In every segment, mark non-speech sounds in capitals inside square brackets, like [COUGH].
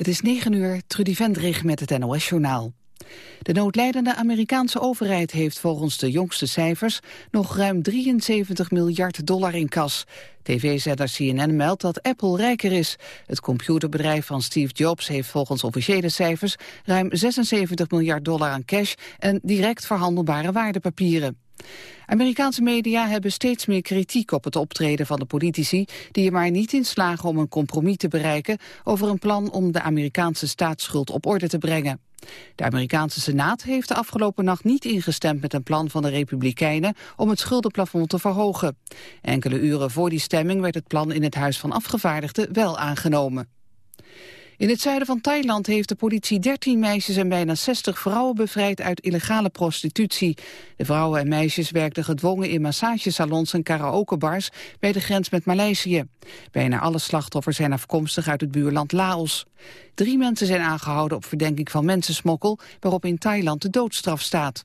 Het is 9 uur, Trudy Vendrig met het NOS-journaal. De noodlijdende Amerikaanse overheid heeft volgens de jongste cijfers nog ruim 73 miljard dollar in kas. TV-zender CNN meldt dat Apple rijker is. Het computerbedrijf van Steve Jobs heeft volgens officiële cijfers ruim 76 miljard dollar aan cash en direct verhandelbare waardepapieren. Amerikaanse media hebben steeds meer kritiek op het optreden van de politici... die er maar niet in slagen om een compromis te bereiken... over een plan om de Amerikaanse staatsschuld op orde te brengen. De Amerikaanse Senaat heeft de afgelopen nacht niet ingestemd met een plan van de Republikeinen om het schuldenplafond te verhogen. Enkele uren voor die stemming werd het plan in het Huis van Afgevaardigden wel aangenomen. In het zuiden van Thailand heeft de politie 13 meisjes en bijna 60 vrouwen bevrijd uit illegale prostitutie. De vrouwen en meisjes werkten gedwongen in massagesalons en karaokebars bij de grens met Maleisië. Bijna alle slachtoffers zijn afkomstig uit het buurland Laos. Drie mensen zijn aangehouden op verdenking van mensensmokkel, waarop in Thailand de doodstraf staat.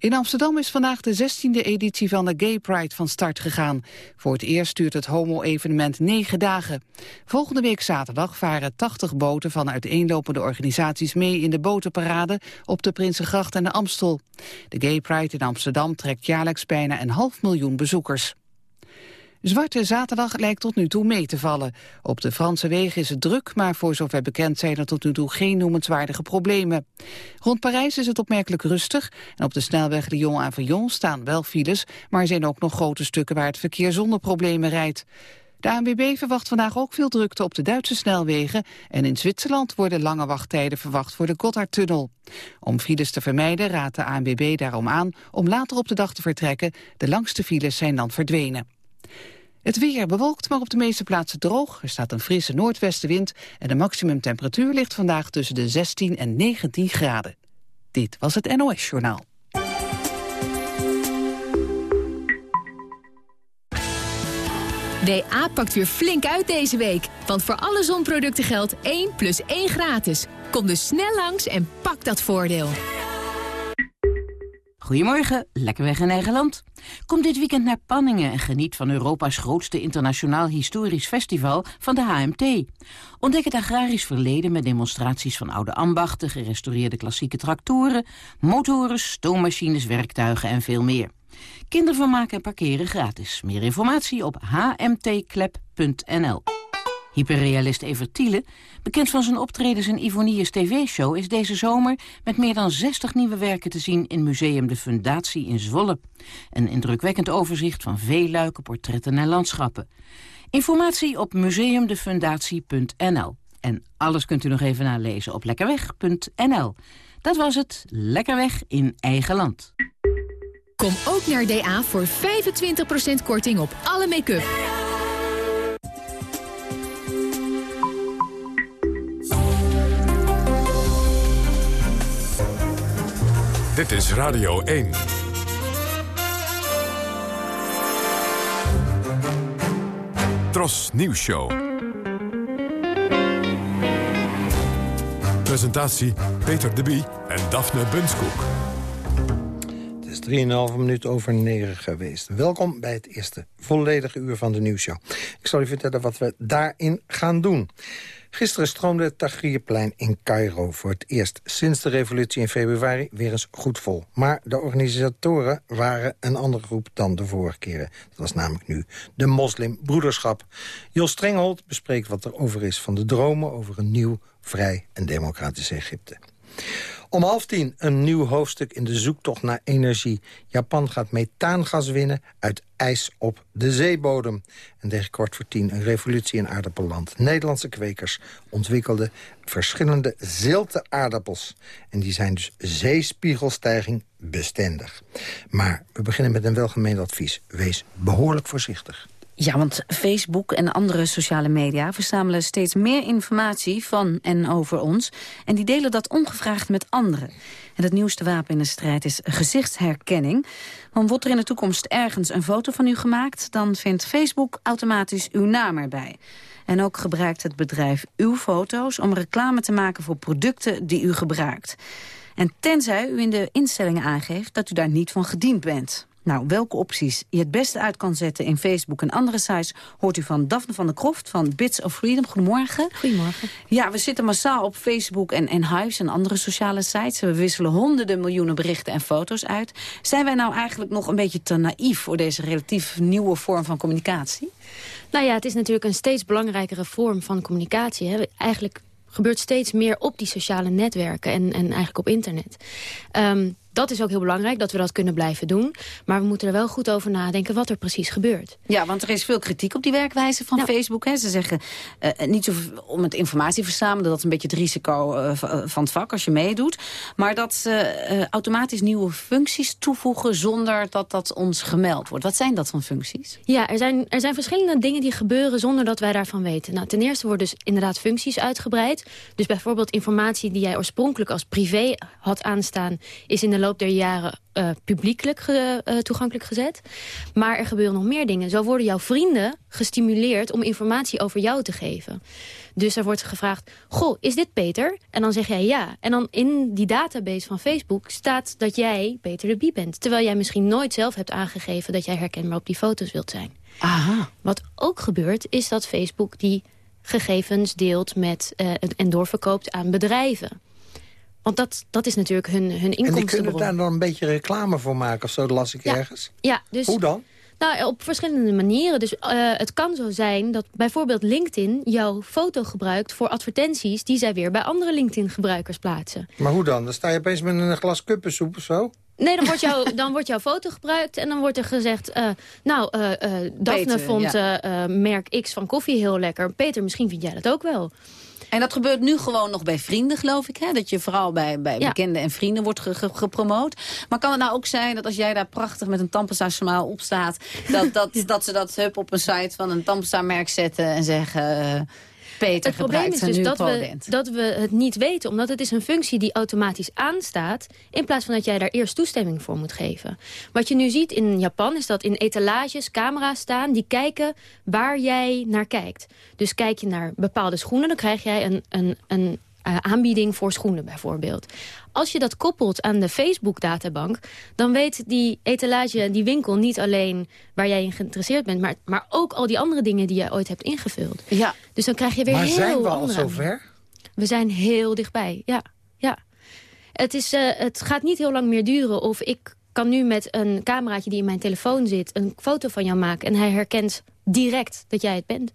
In Amsterdam is vandaag de 16e editie van de Gay Pride van start gegaan. Voor het eerst duurt het homo-evenement negen dagen. Volgende week zaterdag varen 80 boten van uiteenlopende organisaties mee in de botenparade op de Prinsengracht en de Amstel. De Gay Pride in Amsterdam trekt jaarlijks bijna een half miljoen bezoekers. Zwarte Zaterdag lijkt tot nu toe mee te vallen. Op de Franse wegen is het druk, maar voor zover bekend zijn er tot nu toe geen noemenswaardige problemen. Rond Parijs is het opmerkelijk rustig en op de snelweg Lyon-Avignon staan wel files, maar er zijn ook nog grote stukken waar het verkeer zonder problemen rijdt. De ANWB verwacht vandaag ook veel drukte op de Duitse snelwegen en in Zwitserland worden lange wachttijden verwacht voor de Gotthardtunnel. Om files te vermijden raadt de ANWB daarom aan om later op de dag te vertrekken. De langste files zijn dan verdwenen. Het weer bewolkt, maar op de meeste plaatsen droog. Er staat een frisse noordwestenwind en de maximumtemperatuur ligt vandaag tussen de 16 en 19 graden. Dit was het NOS Journaal. WA pakt weer flink uit deze week. Want voor alle zonproducten geldt 1 plus 1 gratis. Kom dus snel langs en pak dat voordeel. Goedemorgen, lekker weg in eigen land. Kom dit weekend naar Panningen en geniet van Europa's grootste internationaal historisch festival van de HMT. Ontdek het agrarisch verleden met demonstraties van oude ambachten, gerestaureerde klassieke tractoren, motoren, stoommachines, werktuigen en veel meer. Kindervermaak en parkeren gratis. Meer informatie op hmtklep.nl. Hyperrealist Evert Thiele, bekend van zijn optredens in Ivoniers TV-show... is deze zomer met meer dan 60 nieuwe werken te zien... in Museum de Fundatie in Zwolle. Een indrukwekkend overzicht van veeluiken, portretten en landschappen. Informatie op museumdefundatie.nl. En alles kunt u nog even nalezen op lekkerweg.nl. Dat was het Lekkerweg in eigen land. Kom ook naar DA voor 25% korting op alle make-up. Dit is Radio 1. Tros Nieuws Show. Presentatie Peter de Bie en Daphne Bunskoek. Het is 3,5 minuut over 9 geweest. Welkom bij het eerste volledige uur van de nieuwsshow. Ik zal u vertellen wat we daarin gaan doen. Gisteren stroomde het Tahrirplein in Cairo voor het eerst sinds de revolutie in februari weer eens goed vol. Maar de organisatoren waren een andere groep dan de vorige keren. Dat was namelijk nu de moslimbroederschap. Jos Strenghold bespreekt wat er over is van de dromen over een nieuw, vrij en democratisch Egypte. Om half tien een nieuw hoofdstuk in de zoektocht naar energie. Japan gaat methaangas winnen uit ijs op de zeebodem. En tegen kwart voor tien een revolutie in aardappelland. Nederlandse kwekers ontwikkelden verschillende zilte aardappels. En die zijn dus zeespiegelstijging bestendig. Maar we beginnen met een welgemeend advies. Wees behoorlijk voorzichtig. Ja, want Facebook en andere sociale media verzamelen steeds meer informatie van en over ons. En die delen dat ongevraagd met anderen. En het nieuwste wapen in de strijd is gezichtsherkenning. Want wordt er in de toekomst ergens een foto van u gemaakt... dan vindt Facebook automatisch uw naam erbij. En ook gebruikt het bedrijf uw foto's om reclame te maken voor producten die u gebruikt. En tenzij u in de instellingen aangeeft dat u daar niet van gediend bent. Nou, welke opties je het beste uit kan zetten in Facebook en andere sites... hoort u van Daphne van der Kroft van Bits of Freedom. Goedemorgen. Goedemorgen. Ja, we zitten massaal op Facebook en, en Hives en andere sociale sites. We wisselen honderden miljoenen berichten en foto's uit. Zijn wij nou eigenlijk nog een beetje te naïef... voor deze relatief nieuwe vorm van communicatie? Nou ja, het is natuurlijk een steeds belangrijkere vorm van communicatie. Hè. Eigenlijk gebeurt steeds meer op die sociale netwerken en, en eigenlijk op internet. Um, dat is ook heel belangrijk, dat we dat kunnen blijven doen. Maar we moeten er wel goed over nadenken wat er precies gebeurt. Ja, want er is veel kritiek op die werkwijze van Facebook. Hè. Ze zeggen uh, niet zo om het informatie verzamelen... dat is een beetje het risico uh, van het vak als je meedoet. Maar dat ze uh, automatisch nieuwe functies toevoegen... zonder dat dat ons gemeld wordt. Wat zijn dat van functies? Ja, er zijn, er zijn verschillende dingen die gebeuren zonder dat wij daarvan weten. Nou, ten eerste worden dus inderdaad functies uitgebreid. Dus bijvoorbeeld informatie die jij oorspronkelijk als privé had aanstaan... is in de loop der jaren uh, publiekelijk ge, uh, toegankelijk gezet. Maar er gebeuren nog meer dingen. Zo worden jouw vrienden gestimuleerd om informatie over jou te geven. Dus er wordt gevraagd, goh, is dit Peter? En dan zeg jij ja. En dan in die database van Facebook staat dat jij Peter de Bie bent. Terwijl jij misschien nooit zelf hebt aangegeven dat jij herkenbaar op die foto's wilt zijn. Aha. Wat ook gebeurt, is dat Facebook die gegevens deelt met, uh, en doorverkoopt aan bedrijven. Want dat, dat is natuurlijk hun, hun inkomstenbron. En die kunnen daar dan een beetje reclame voor maken of zo, dat las ik ja. ergens. Ja, dus, Hoe dan? Nou, op verschillende manieren. Dus uh, het kan zo zijn dat bijvoorbeeld LinkedIn jouw foto gebruikt... voor advertenties die zij weer bij andere LinkedIn-gebruikers plaatsen. Maar hoe dan? Dan sta je opeens met een glas kuppensoep of zo? Nee, dan wordt, jou, [LAUGHS] dan wordt jouw foto gebruikt en dan wordt er gezegd... Uh, nou, uh, uh, Daphne Peter, vond ja. merk X van koffie heel lekker. Peter, misschien vind jij dat ook wel. En dat gebeurt nu gewoon nog bij vrienden, geloof ik. Hè? Dat je vooral bij, bij Ja. bekenden en vrienden wordt ge- ge- gepromoot. Maar kan het nou ook zijn dat als jij daar prachtig met een tandpasta op staat... Dat, dat, [LAUGHS] dat ze dat hup op een site van een tandpasta-merk zetten en zeggen... Peter Het probleem is dus dat we, dat we het niet weten. Omdat het is een functie die automatisch aanstaat... in plaats van dat jij daar eerst toestemming voor moet geven. Wat je nu ziet in Japan is dat in etalages camera's staan... die kijken waar jij naar kijkt. Dus kijk je naar bepaalde schoenen... dan krijg jij een, een, een eh, aanbieding voor schoenen bijvoorbeeld. Als je dat koppelt aan de Facebook-databank... dan weet die etalage, die winkel niet alleen waar jij in geïnteresseerd bent... Maar, maar ook al die andere dingen die je ooit hebt ingevuld. Ja, Dus dan krijg je weer Maar heel zijn we al andere zover? we zijn heel dichtbij, ja. ja. Het, is, eh, het gaat niet heel lang meer duren of ik kan nu met een cameraatje die in mijn telefoon zit... een foto van jou maken en hij herkent direct dat jij het bent.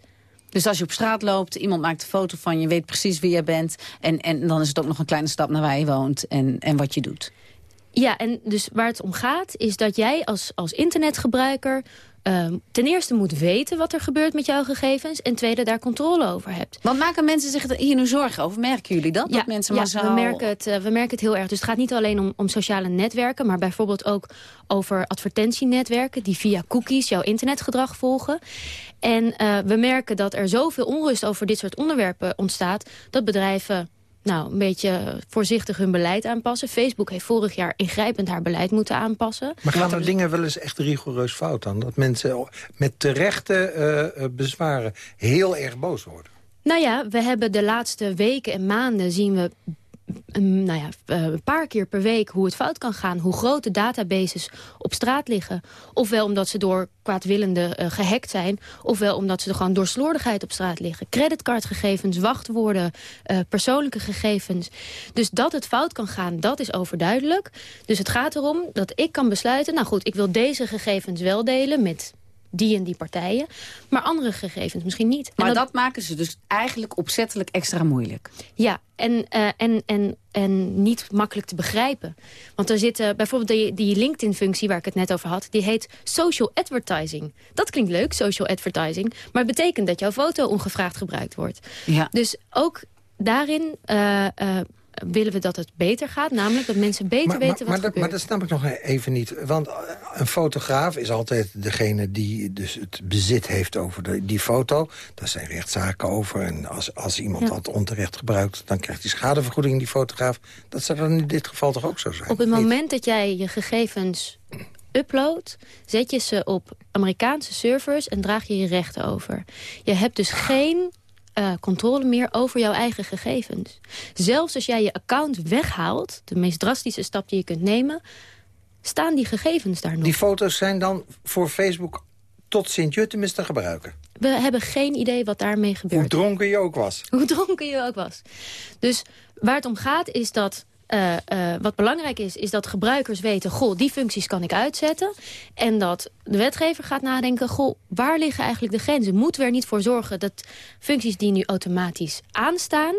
Dus als je op straat loopt, iemand maakt een foto van je... weet precies wie je bent en, en dan is het ook nog een kleine stap naar waar je woont... en, en wat je doet. Ja, en dus waar het om gaat is dat jij als, als internetgebruiker... ehm, ten eerste moet weten wat er gebeurt met jouw gegevens... en tweede daar controle over hebt. Want maken mensen zich er hier nu zorgen over? Merken jullie dat? dat mensen ja, we, merken het, eh, we merken het heel erg. Dus het gaat niet alleen om, om sociale netwerken... maar bijvoorbeeld ook over advertentienetwerken... die via cookies jouw internetgedrag volgen. En eh, we merken dat er zoveel onrust over dit soort onderwerpen ontstaat... dat bedrijven nou, een beetje voorzichtig hun beleid aanpassen. Facebook heeft vorig jaar ingrijpend haar beleid moeten aanpassen. Maar gaan er dingen wel eens echt rigoureus fout dan? Dat mensen met terechte eh, bezwaren heel erg boos worden? Nou ja, we hebben de laatste weken en maanden zien we nou ja, eh, een paar keer per week hoe het fout kan gaan. Hoe grote databases op straat liggen. Ofwel omdat ze door kwaadwillenden eh, gehackt zijn. Ofwel omdat ze er gewoon door slordigheid op straat liggen. Creditcardgegevens, wachtwoorden, eh, persoonlijke gegevens. Dus dat het fout kan gaan, dat is overduidelijk. Dus het gaat erom dat ik kan besluiten... nou goed, ik wil deze gegevens wel delen met die en die partijen. Maar andere gegevens misschien niet. Maar dat- dat maken ze dus eigenlijk opzettelijk extra moeilijk. ja, en, eh, en, en, en niet makkelijk te begrijpen. Want er zit eh, bijvoorbeeld die, die LinkedIn-functie waar ik het net over had... die heet social advertising. Dat klinkt leuk, social advertising. Maar het betekent dat jouw foto ongevraagd gebruikt wordt. Ja. Dus ook daarin eh, eh, willen we dat het beter gaat. Namelijk dat mensen beter Maar, weten maar, wat maar, dat, gebeurt. maar dat snap ik nog even niet. Want eh, een fotograaf is altijd degene die dus het bezit heeft over de, die foto. Daar zijn rechtszaken over. En als, als iemand Ja. dat onterecht gebruikt... dan krijgt hij schadevergoeding, die fotograaf. Dat zou dan in dit geval toch ook zo zijn? Op het Niet? moment dat jij je gegevens uploadt, zet je ze op Amerikaanse servers en draag je je rechten over. Je hebt dus geen eh, controle meer over jouw eigen gegevens. Zelfs als jij je account weghaalt, de meest drastische stap die je kunt nemen... staan die gegevens daar nog. Die foto's zijn dan voor Facebook tot Sint-Jutemis te gebruiken? We hebben geen idee wat daarmee gebeurt. Hoe dronken je ook was? Hoe dronken je ook was. Dus waar het om gaat is dat uh, uh, wat belangrijk is, is dat gebruikers weten... goh, die functies kan ik uitzetten. En dat de wetgever gaat nadenken... goh, waar liggen eigenlijk de grenzen? Moeten we er niet voor zorgen dat functies die nu automatisch aanstaan...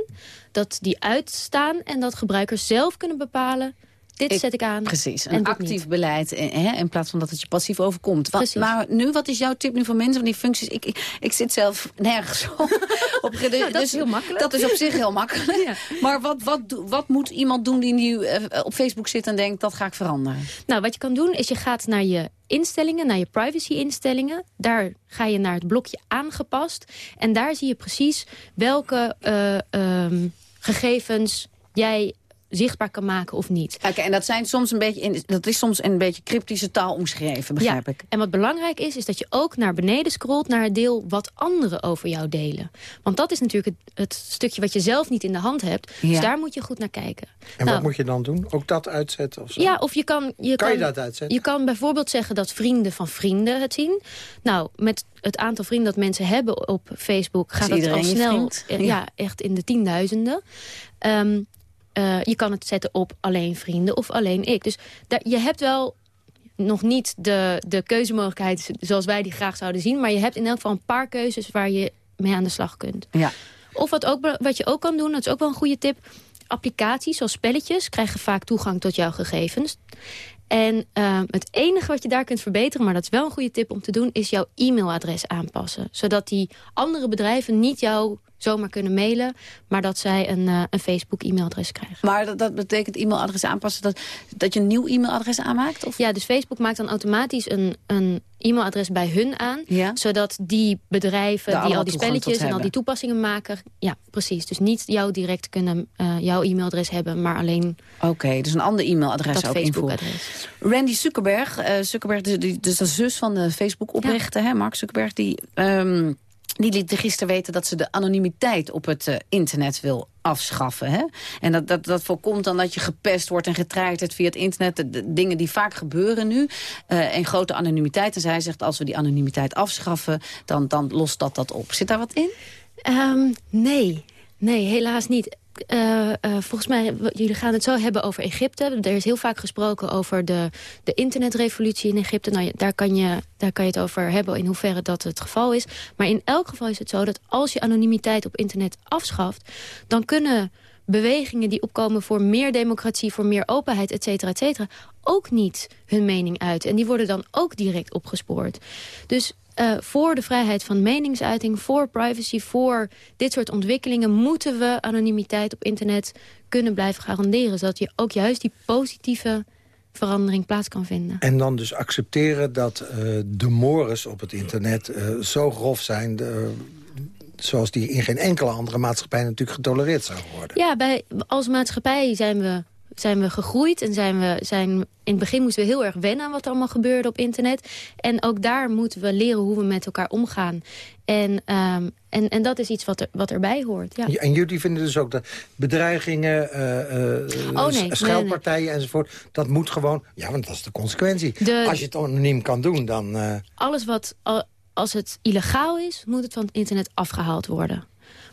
dat die uitstaan en dat gebruikers zelf kunnen bepalen dit zet ik aan. Precies, een actief beleid eh, hè, in plaats van dat het je passief overkomt. Wat, maar nu, wat is jouw tip nu voor mensen van die functies? Ik, ik, ik zit zelf nergens op. [LAUGHS] op nou, dat dus, is heel makkelijk. Dat is op zich heel makkelijk. Ja. Maar wat, wat, wat moet iemand doen die nu uh, op Facebook zit en denkt, dat ga ik veranderen? Nou, wat je kan doen is je gaat naar je instellingen, naar je privacy-instellingen. Daar ga je naar het blokje aangepast. En daar zie je precies welke uh, um, gegevens jij zichtbaar kan maken of niet. Oké, en dat, zijn soms een beetje in, dat is soms een beetje cryptische taal omschreven, begrijp ja. ik. En wat belangrijk is, is dat je ook naar beneden scrolt... naar het deel wat anderen over jou delen. Want dat is natuurlijk het, het stukje wat je zelf niet in de hand hebt. Ja. Dus daar moet je goed naar kijken. En nou, wat moet je dan doen? Ook dat uitzetten? Of zo? Ja, of je kan... Je kan, je dat uitzetten? Je kan bijvoorbeeld zeggen dat vrienden van vrienden het zien. Nou, met het aantal vrienden dat mensen hebben op Facebook... gaat dat al snel ja. ja. echt in de tienduizenden. Um, uh, je kan het zetten op alleen vrienden of alleen ik. Dus daar, je hebt wel nog niet de, de keuzemogelijkheid zoals wij die graag zouden zien. Maar je hebt in elk geval een paar keuzes waar je mee aan de slag kunt. Ja. Of wat, ook, wat je ook kan doen, dat is ook wel een goede tip. Applicaties zoals spelletjes krijgen vaak toegang tot jouw gegevens. En uh, het enige wat je daar kunt verbeteren, maar dat is wel een goede tip om te doen... is jouw e-mailadres aanpassen. Zodat die andere bedrijven niet jouw zomaar kunnen mailen... maar dat zij een, uh, een Facebook-e-mailadres krijgen. Maar dat, dat betekent e-mailadres aanpassen... Dat, dat je een nieuw e-mailadres aanmaakt? Of? Ja, dus Facebook maakt dan automatisch een, een e-mailadres bij hun aan... Ja? zodat die bedrijven die al die spelletjes en al die toepassingen maken... ja, precies. Dus niet jou direct kunnen uh, jouw e-mailadres hebben... maar alleen... Oké, dus een ander e-mailadres ook Facebook-adres. Randy Zuckerberg, uh, Zuckerberg dus, dus de zus van de Facebook-oprichter, ja. Mark Zuckerberg... die um, die liet gisteren weten dat ze de anonimiteit op het uh, internet wil afschaffen. Hè? En dat, dat, dat voorkomt dan dat je gepest wordt en getraaid via het internet. Dingen die vaak gebeuren nu. Uh, en grote anonimiteit. En zij zegt als we die anonimiteit afschaffen, dan, dan lost dat dat op. Zit daar wat in? Um, nee. Nee, helaas niet. Uh, uh, volgens mij, jullie gaan het zo hebben over Egypte. Er is heel vaak gesproken over de, de internetrevolutie in Egypte. Nou, daar, kan je, daar kan je het over hebben in hoeverre dat het geval is. Maar in elk geval is het zo dat als je anonimiteit op internet afschaft... dan kunnen bewegingen die opkomen voor meer democratie, voor meer openheid, et cetera, et cetera, ook niet hun mening uit. En die worden dan ook direct opgespoord. Dus uh, voor de vrijheid van meningsuiting, voor privacy, voor dit soort ontwikkelingen... moeten we anonimiteit op internet kunnen blijven garanderen. Zodat je ook juist die positieve verandering plaats kan vinden. En dan dus accepteren dat uh, de mores op het internet uh, zo grof zijn... De, zoals die in geen enkele andere maatschappij natuurlijk getolereerd zou worden. Ja, bij, als maatschappij zijn we zijn we gegroeid en zijn we zijn in het begin moesten we heel erg wennen aan wat er allemaal gebeurde op internet. En ook daar moeten we leren hoe we met elkaar omgaan. En, um, en, en dat is iets wat, er, wat erbij hoort. Ja. En jullie vinden dus ook dat bedreigingen, uh, uh, oh, nee, scheldpartijen nee, nee. enzovoort... dat moet gewoon, ja, want dat is de consequentie. De, als je het anoniem kan doen, dan... Uh... Alles wat, als het illegaal is, moet het van het internet afgehaald worden.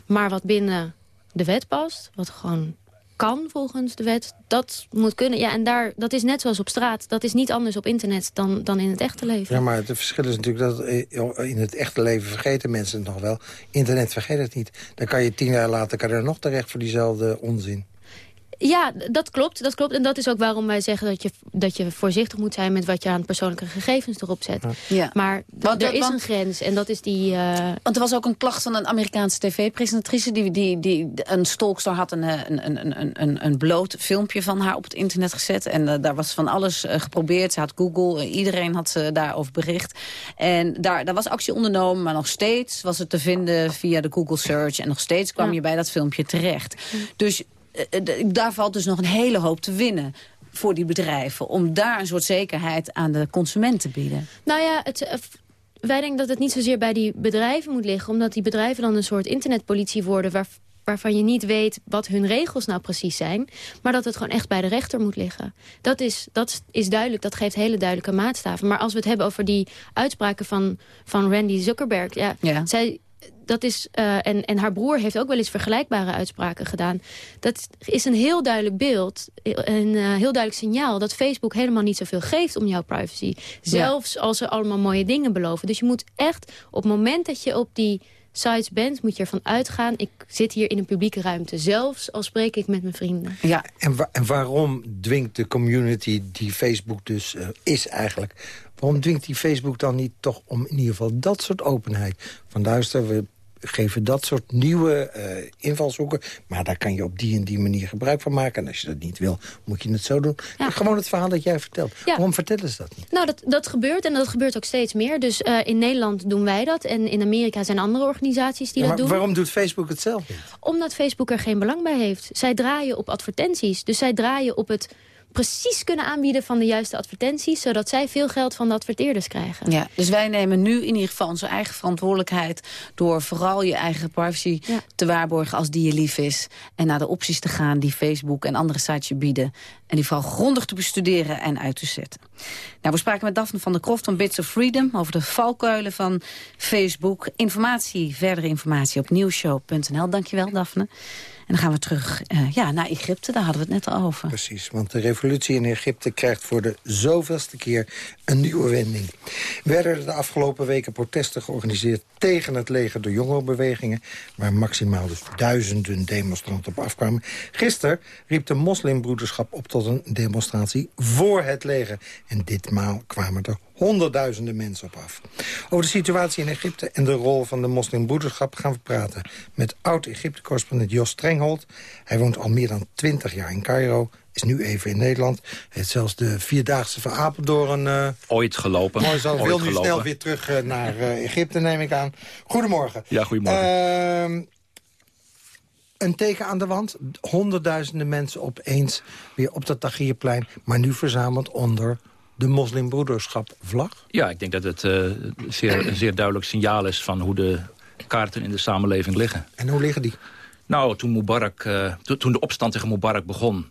Maar wat binnen de wet past, wat gewoon kan volgens de wet. Dat moet kunnen. Ja, en daar, dat is net zoals op straat. Dat is niet anders op internet dan, dan in het echte leven. Ja, maar het verschil is natuurlijk dat in het echte leven vergeten mensen het nog wel. Internet vergeet het niet. Dan kan je tien jaar later kan er nog terecht voor diezelfde onzin. Ja, dat klopt, dat klopt. En dat is ook waarom wij zeggen dat je, dat je voorzichtig moet zijn... met wat je aan persoonlijke gegevens erop zet. Ja. Maar want, er is want, een grens en dat is die... Uh... Want er was ook een klacht van een Amerikaanse tv-presentatrice... Die, die, die een stalkster had een, een, een, een, een bloot filmpje van haar op het internet gezet. En uh, daar was van alles uh, geprobeerd. Ze had Google, iedereen had ze daarover bericht. En daar, daar was actie ondernomen, maar nog steeds was het te vinden via de Google search. En nog steeds kwam ja. je bij dat filmpje terecht. Dus daar valt dus nog een hele hoop te winnen voor die bedrijven. Om daar een soort zekerheid aan de consument te bieden. Nou ja, het, wij denken dat het niet zozeer bij die bedrijven moet liggen. Omdat die bedrijven dan een soort internetpolitie worden... waar waarvan je niet weet wat hun regels nou precies zijn... maar dat het gewoon echt bij de rechter moet liggen. Dat is, dat is duidelijk, dat geeft hele duidelijke maatstaven. Maar als we het hebben over die uitspraken van, van Randy Zuckerberg... Ja, Ja. Zij, dat is, eh, en, en haar broer heeft ook wel eens vergelijkbare uitspraken gedaan. Dat is een heel duidelijk beeld, een eh, heel duidelijk signaal... dat Facebook helemaal niet zoveel geeft om jouw privacy. Zelfs als ze allemaal mooie dingen beloven. Dus je moet echt, op het moment dat je op die sites bent... moet je ervan uitgaan, ik zit hier in een publieke ruimte. Zelfs al spreek ik met mijn vrienden. Ja, En, en waarom dwingt de community die Facebook dus eh, is eigenlijk... waarom dwingt die Facebook dan niet toch om in ieder geval dat soort openheid? Van luister, we geven dat soort nieuwe eh, invalshoeken... maar daar kan je op die en die manier gebruik van maken. En als je dat niet wil, moet je het zo doen. Ja. Gewoon het verhaal dat jij vertelt. Ja. Waarom vertellen ze dat niet? Nou, dat, dat gebeurt en dat gebeurt ook steeds meer. Dus eh, in Nederland doen wij dat. En in Amerika zijn andere organisaties die Ja, dat doen. waarom doet Facebook het zelf niet? Omdat Facebook er geen belang bij heeft. Zij draaien op advertenties. Dus zij draaien op het precies kunnen aanbieden van de juiste advertenties... zodat zij veel geld van de adverteerders krijgen. Ja, dus wij nemen nu in ieder geval onze eigen verantwoordelijkheid... door vooral je eigen privacy Ja. te waarborgen als die je lief is. En naar de opties te gaan die Facebook en andere sites je bieden. En die vooral grondig te bestuderen en uit te zetten. Nou, we spraken met Daphne van der Kroft van Bits of Freedom... over de valkuilen van Facebook. Informatie, verdere informatie op nieuwshow.nl. Dankjewel, Daphne. En dan gaan we terug eh, ja, naar Egypte, daar hadden we het net al over. Precies, want de revolutie in Egypte krijgt voor de zoveelste keer een nieuwe wending. Werden er de afgelopen weken protesten georganiseerd tegen het leger door jongerenbewegingen, waar maximaal dus duizenden demonstranten op afkwamen. Gisteren riep de moslimbroederschap op tot een demonstratie voor het leger. En ditmaal kwamen er honderdduizenden mensen op af. Over de situatie in Egypte en de rol van de moslimbroederschap gaan we praten met oud-Egypte-correspondent Jos Strenghold. Hij woont al meer dan twintig jaar in Cairo, is nu even in Nederland. Heeft zelfs de Vierdaagse van Apeldoorn uh, Ooit gelopen. mooi. Ooit Wil nu snel weer terug uh, naar uh, Egypte, neem ik aan. Goedemorgen. Ja, goedemorgen. Uh, een teken aan de wand. Honderdduizenden mensen opeens weer op dat Tahrirplein. Maar nu verzameld onder de moslimbroederschap vlag? Ja, ik denk dat het uh, zeer, een zeer duidelijk signaal is... van hoe de kaarten in de samenleving liggen. En hoe liggen die? Nou, toen, Mubarak, uh, to, toen de opstand tegen Mubarak begon...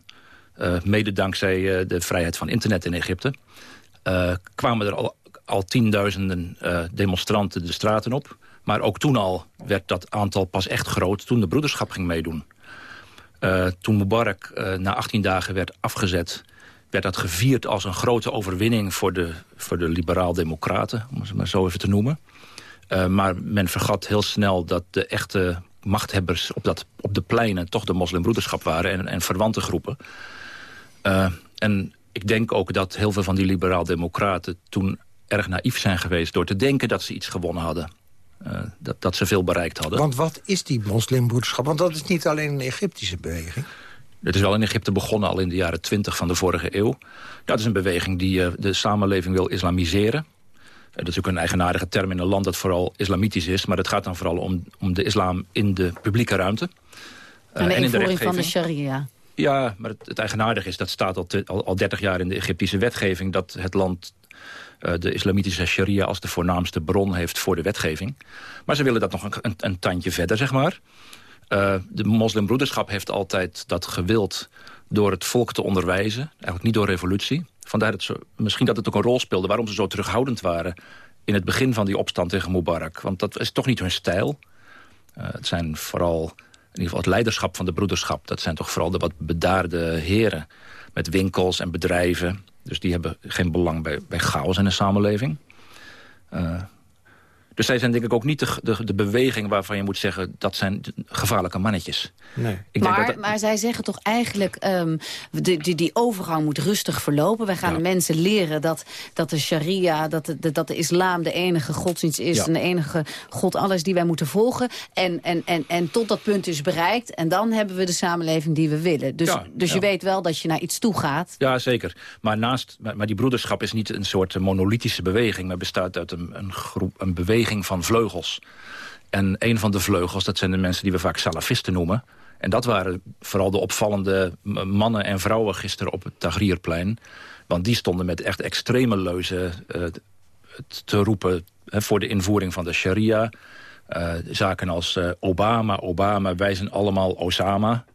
Uh, mede dankzij de vrijheid van internet in Egypte... kwamen er al, al tienduizenden demonstranten de straten op. Maar ook toen al werd dat aantal pas echt groot... toen de broederschap ging meedoen. toen Mubarak na 18 dagen werd afgezet werd dat gevierd als een grote overwinning voor de, voor de liberaal-democraten, om het maar zo even te noemen. Uh, maar men vergat heel snel dat de echte machthebbers op, dat, op de pleinen toch de moslimbroederschap waren en, en verwante groepen. Uh, en ik denk ook dat heel veel van die liberaal-democraten toen erg naïef zijn geweest door te denken dat ze iets gewonnen hadden. Uh, dat, dat ze veel bereikt hadden. Want wat is die moslimbroederschap? Want dat is niet alleen een Egyptische beweging. Het is wel in Egypte begonnen al in de jaren 20 van de vorige eeuw. Dat is een beweging die uh, de samenleving wil islamiseren. Uh, dat is ook een eigenaardige term in een land dat vooral islamitisch is. Maar het gaat dan vooral om, om de islam in de publieke ruimte. Uh, en de invoering van de sharia. Ja, maar het, het eigenaardige is, dat staat al, te, al, al 30 jaar in de Egyptische wetgeving... dat het land de islamitische sharia als de voornaamste bron heeft voor de wetgeving. Maar ze willen dat nog een, een, een tandje verder, zeg maar. Uh, de moslimbroederschap heeft altijd dat gewild door het volk te onderwijzen. Eigenlijk niet door revolutie. Vandaar dat ze, misschien dat het ook een rol speelde... waarom ze zo terughoudend waren in het begin van die opstand tegen Mubarak. Want dat is toch niet hun stijl. Uh, het zijn vooral, in ieder geval het leiderschap van de broederschap... dat zijn toch vooral de wat bedaarde heren met winkels en bedrijven. Dus die hebben geen belang bij, bij chaos in de samenleving. Uh, dus zij zijn denk ik ook niet de, de, de, beweging waarvan je moet zeggen... dat zijn gevaarlijke mannetjes. Nee. Ik maar, denk dat, maar zij zeggen toch eigenlijk... Um, die, die, die overgang moet rustig verlopen. Wij gaan Ja. de mensen leren dat, dat de sharia... Dat de, dat de islam de enige godsdienst is... Ja. en de enige god alles die wij moeten volgen. En, en, en, en tot dat punt is bereikt. En dan hebben we de samenleving die we willen. Dus, Ja, dus je weet wel dat je naar iets toe gaat. Ja, zeker. Maar, naast, maar, maar die broederschap is niet een soort monolithische beweging... maar bestaat uit een, een, groep, een beweging van vleugels. En een van de vleugels, dat zijn de mensen die we vaak salafisten noemen... En dat waren vooral de opvallende mannen en vrouwen gisteren op het Tahrirplein. Want die stonden met echt extreme leuzen eh, te roepen voor de invoering van de sharia. Uh, zaken als uh, Obama, Obama, wij zijn allemaal Osama.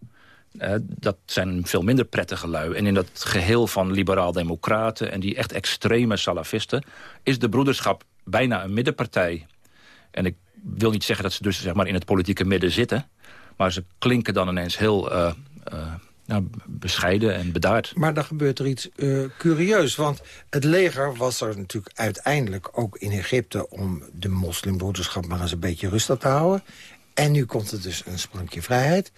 Dat zijn veel minder prettige lui. En in dat geheel van liberaal-democraten... en die echt extreme salafisten... is de broederschap bijna een middenpartij. En ik wil niet zeggen dat ze dus zeg maar, in het politieke midden zitten... maar ze klinken dan ineens heel nou, bescheiden en bedaard. Maar dan gebeurt er iets uh, curieus. Want het leger was er natuurlijk uiteindelijk ook in Egypte... om de moslimbroederschap maar eens een beetje rustig te houden. En nu komt er dus een sprankje vrijheid.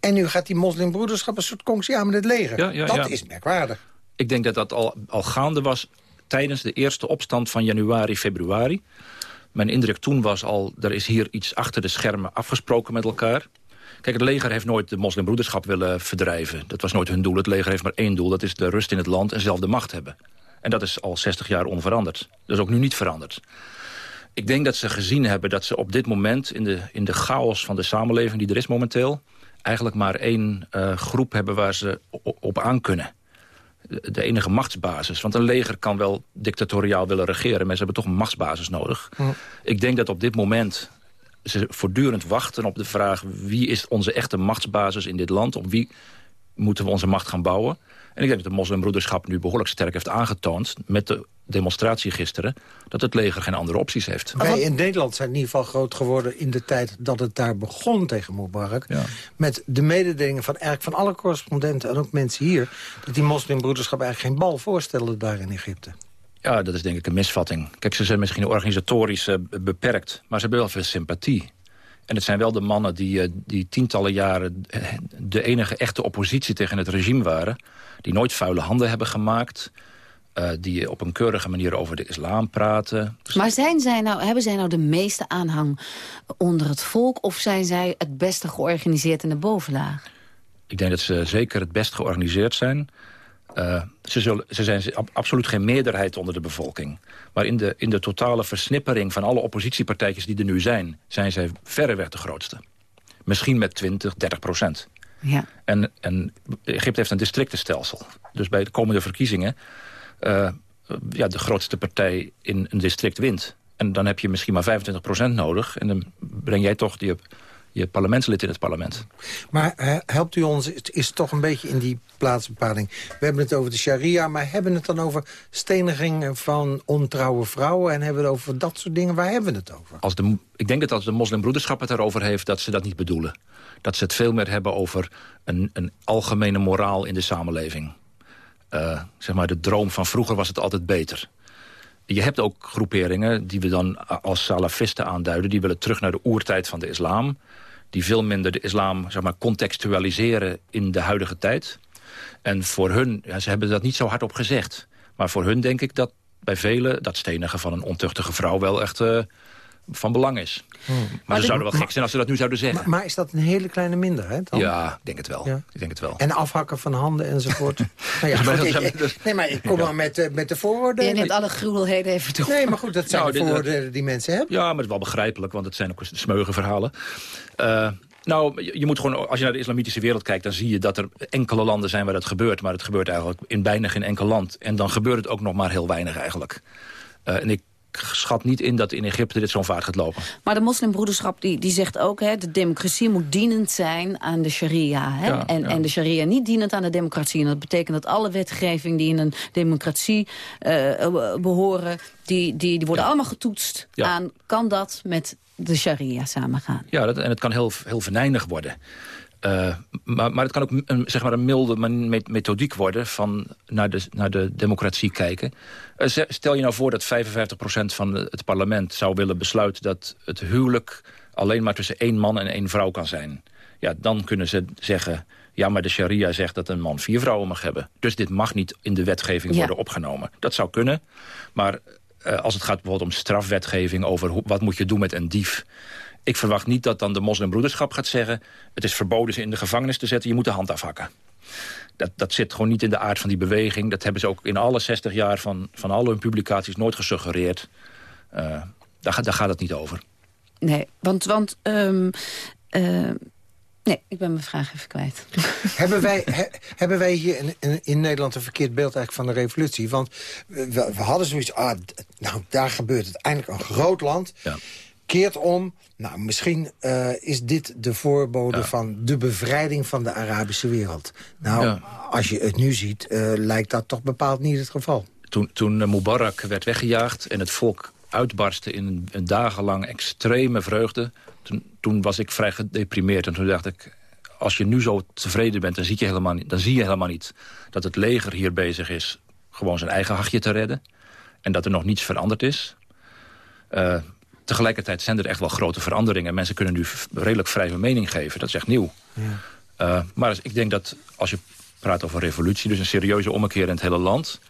En nu gaat die moslimbroederschap een soort conctie aan met het leger. Ja, ja, dat ja. is merkwaardig. Ik denk dat dat al, al gaande was tijdens de eerste opstand van januari, februari. Mijn indruk toen was al, er is hier iets achter de schermen afgesproken met elkaar. Kijk, het leger heeft nooit de moslimbroederschap willen verdrijven. Dat was nooit hun doel. Het leger heeft maar één doel. Dat is de rust in het land en zelf de macht hebben. En dat is al 60 jaar onveranderd. Dat is ook nu niet veranderd. Ik denk dat ze gezien hebben dat ze op dit moment... in de, in de chaos van de samenleving die er is momenteel... eigenlijk maar één uh, groep hebben waar ze op aan kunnen. De, enige machtsbasis. Want een leger kan wel dictatoriaal willen regeren... maar ze hebben toch een machtsbasis nodig. Ik denk dat op dit moment ze voortdurend wachten op de vraag... wie is onze echte machtsbasis in dit land? Op wie moeten we onze macht gaan bouwen? En ik denk dat de moslimbroederschap nu behoorlijk sterk heeft aangetoond... met de demonstratie gisteren, dat het leger geen andere opties heeft. Wij in Nederland zijn in ieder geval groot geworden... in de tijd dat het daar begon tegen Mubarak. Ja. Met de mededelingen van, eigenlijk van alle correspondenten... en ook mensen hier... dat die moslimbroederschap eigenlijk geen bal voorstelde daar in Egypte. Ja, dat is denk ik een misvatting. Kijk, ze zijn misschien organisatorisch uh, beperkt, maar ze hebben wel veel sympathie. En het zijn wel de mannen die, uh, die tientallen jaren de enige echte oppositie tegen het regime waren. Die nooit vuile handen hebben gemaakt. Uh, die op een keurige manier over de islam praten. Dus maar zijn zij nou, hebben zij nou de meeste aanhang onder het volk... of zijn zij het beste georganiseerd in de bovenlaag? Ik denk dat ze zeker het best georganiseerd zijn... Uh, ze, zullen, ze zijn absoluut geen meerderheid onder de bevolking. Maar in de, in de totale versnippering van alle oppositiepartijtjes die er nu zijn... zijn zij verreweg de grootste. Misschien met 20, 30 procent. Ja. En, en Egypte heeft een districtenstelsel. Dus bij de komende verkiezingen... Uh, ja, de grootste partij in een district wint. En dan heb je misschien maar 25 procent nodig. En dan breng jij toch die je parlementslid in het parlement. Maar uh, helpt u ons, het is toch een beetje in die plaatsbepaling. We hebben het over de sharia, maar hebben we het dan over steniging van ontrouwe vrouwen... en hebben we het over dat soort dingen? Waar hebben we het over? Als de, ik denk dat als de moslimbroederschap het erover heeft... dat ze dat niet bedoelen. Dat ze het veel meer hebben over een, een algemene moraal in de samenleving. Uh, zeg maar, de droom van vroeger was het altijd beter. Je hebt ook groeperingen die we dan als salafisten aanduiden... die willen terug naar de oertijd van de islam die veel minder de islam zeg maar, contextualiseren in de huidige tijd. En voor hun, ja, ze hebben dat niet zo hard op gezegd. Maar voor hun denk ik dat bij velen dat stenigen van een ontuchtige vrouw wel echt uh, van belang is. Hmm. Maar, maar ze zouden wel gek zijn als ze dat nu zouden zeggen. Maar, maar is dat een hele kleine minderheid dan? Ja, ik denk het wel. Ja. Ik denk het wel. En afhakken van handen enzovoort. [LAUGHS] nou ja, goed, ik, ik, nee, maar ik kom ja. maar met, uh, met de vooroordelen. Je neemt alle gruwelheden even door. Nee, maar goed, dat zijn nou, de vooroordelen die mensen hebben. Ja, maar het is wel begrijpelijk, want het zijn ook smeugen verhalen. Uh, nou, je moet gewoon, als je naar de islamitische wereld kijkt... dan zie je dat er enkele landen zijn waar dat gebeurt. Maar het gebeurt eigenlijk in bijna geen enkel land. En dan gebeurt het ook nog maar heel weinig eigenlijk. Uh, en ik schat niet in dat in Egypte dit zo'n vaart gaat lopen. Maar de moslimbroederschap die, die zegt ook... Hè, de democratie moet dienend zijn aan de sharia. Hè? Ja, en, ja. en de sharia niet dienend aan de democratie. En dat betekent dat alle wetgeving die in een democratie uh, behoren... die, die, die worden ja. allemaal getoetst aan... kan dat met de sharia samengaan? Ja, dat, en het kan heel, heel venijnig worden. Uh, maar, maar het kan ook een, zeg maar een milde methodiek worden... van naar de, naar de democratie kijken. Uh, stel je nou voor dat 55% van het parlement zou willen besluiten... dat het huwelijk alleen maar tussen één man en één vrouw kan zijn. Ja, dan kunnen ze zeggen... ja, maar de sharia zegt dat een man vier vrouwen mag hebben. Dus dit mag niet in de wetgeving ja. worden opgenomen. Dat zou kunnen, maar... Uh, als het gaat bijvoorbeeld om strafwetgeving over hoe, wat moet je doen met een dief... Ik verwacht niet dat dan de moslimbroederschap gaat zeggen... het is verboden ze in de gevangenis te zetten, je moet de hand afhakken. Dat, dat zit gewoon niet in de aard van die beweging. Dat hebben ze ook in alle 60 jaar van, van al hun publicaties nooit gesuggereerd. Uh, daar, daar gaat het niet over. Nee, want... want um, uh... Nee, ik ben mijn vraag even kwijt. [LAUGHS] hebben, wij, he, hebben wij hier in, in, in, Nederland een verkeerd beeld eigenlijk van de revolutie? Want we, we hadden zoiets, ah, nou, daar gebeurt het eindelijk een groot land. Ja keert om. Nou, misschien uh, is dit de voorbode ja. van de bevrijding van de Arabische wereld. Nou, ja. als je het nu ziet, uh, lijkt dat toch bepaald niet het geval. Toen, toen Mubarak werd weggejaagd en het volk uitbarstte in een, dagenlang extreme vreugde... Toen, toen was ik vrij gedeprimeerd en toen dacht ik als je nu zo tevreden bent, dan zie, je helemaal niet, dan zie je helemaal niet dat het leger hier bezig is... gewoon zijn eigen hachje te redden. En dat er nog niets veranderd is. Uh, tegelijkertijd zijn er echt wel grote veranderingen. Mensen kunnen nu redelijk vrij hun mening geven. Dat is echt nieuw. Ja. Uh, maar ik denk dat als je praat over revolutie... dus een serieuze ommekeer in het hele land...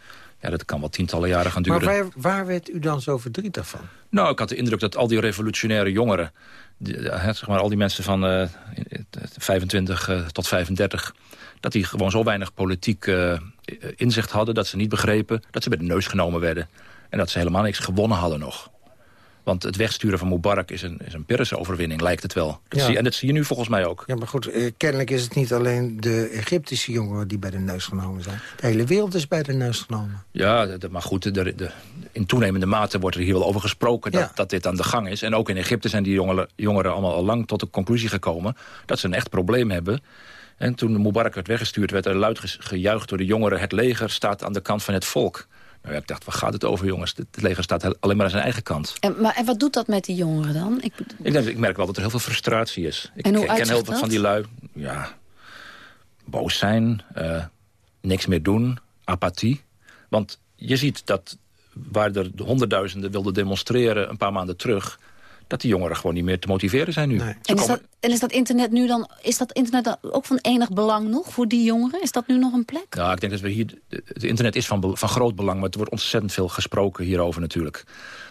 Ja, dat kan wel tientallen jaren gaan duren. Maar waar, waar werd u dan zo verdrietig van? Nou, ik had de indruk dat al die revolutionaire jongeren... Die, zeg maar, al die mensen van uh, 25 uh, tot 35... dat die gewoon zo weinig politiek uh, inzicht hadden... dat ze niet begrepen dat ze bij de neus genomen werden. En dat ze helemaal niks gewonnen hadden nog. Want het wegsturen van Mubarak is een, is een Pyrrhus-overwinning, lijkt het wel. Dat Ja. zie, en dat zie je nu volgens mij ook. Ja, maar goed, eh, kennelijk is het niet alleen de Egyptische jongeren die bij de neus genomen zijn. De hele wereld is bij de neus genomen. Ja, de- maar goed, de, de, in toenemende mate wordt er hier wel over gesproken... Dat, Ja. dat dit aan de gang is. En ook in Egypte zijn die jongeren, jongeren allemaal al lang tot de conclusie gekomen... dat ze een echt probleem hebben. En toen Mubarak werd weggestuurd, werd er luid gejuicht door de jongeren... het leger staat aan de kant van het volk. Nou ja, ik dacht, waar gaat het over, jongens? Het leger staat alleen maar aan zijn eigen kant. En, maar, en wat doet dat met die jongeren dan? Ik, Ik, denk, ik merk wel dat er heel veel frustratie is. Ik En hoe ken heel veel van die lui. Ja, boos zijn, eh, niks meer doen, apathie. Want je ziet dat waar er de honderdduizenden wilden demonstreren... een paar maanden terug, dat die jongeren gewoon niet meer te motiveren zijn nu. Nee. En, is dat, en is dat internet nu dan, is dat internet dan ook van enig belang nog voor die jongeren? Is dat nu nog een plek? Ja, ik denk dat we hier... Het internet is van, van groot belang, maar er wordt ontzettend veel gesproken hierover natuurlijk.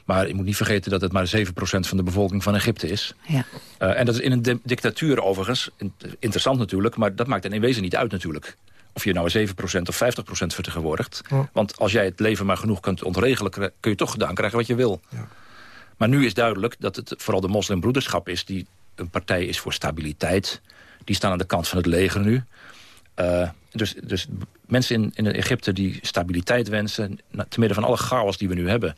Maar je moet niet vergeten dat het maar 7% van de bevolking van Egypte is. Ja. Eh, en dat is in een di- dictatuur overigens. In- Interessant natuurlijk, maar dat maakt in wezen niet uit natuurlijk. Of je nou 7% of 50% vertegenwoordigt. Want als jij het leven maar genoeg kunt ontregelen... kun je toch gedaan krijgen wat je wil. Maar nu is duidelijk dat het vooral de moslimbroederschap is... die een partij is voor stabiliteit. Die staan aan de kant van het leger nu. Eh, dus, dus mensen in, in Egypte die stabiliteit wensen... te midden van alle chaos die we nu hebben...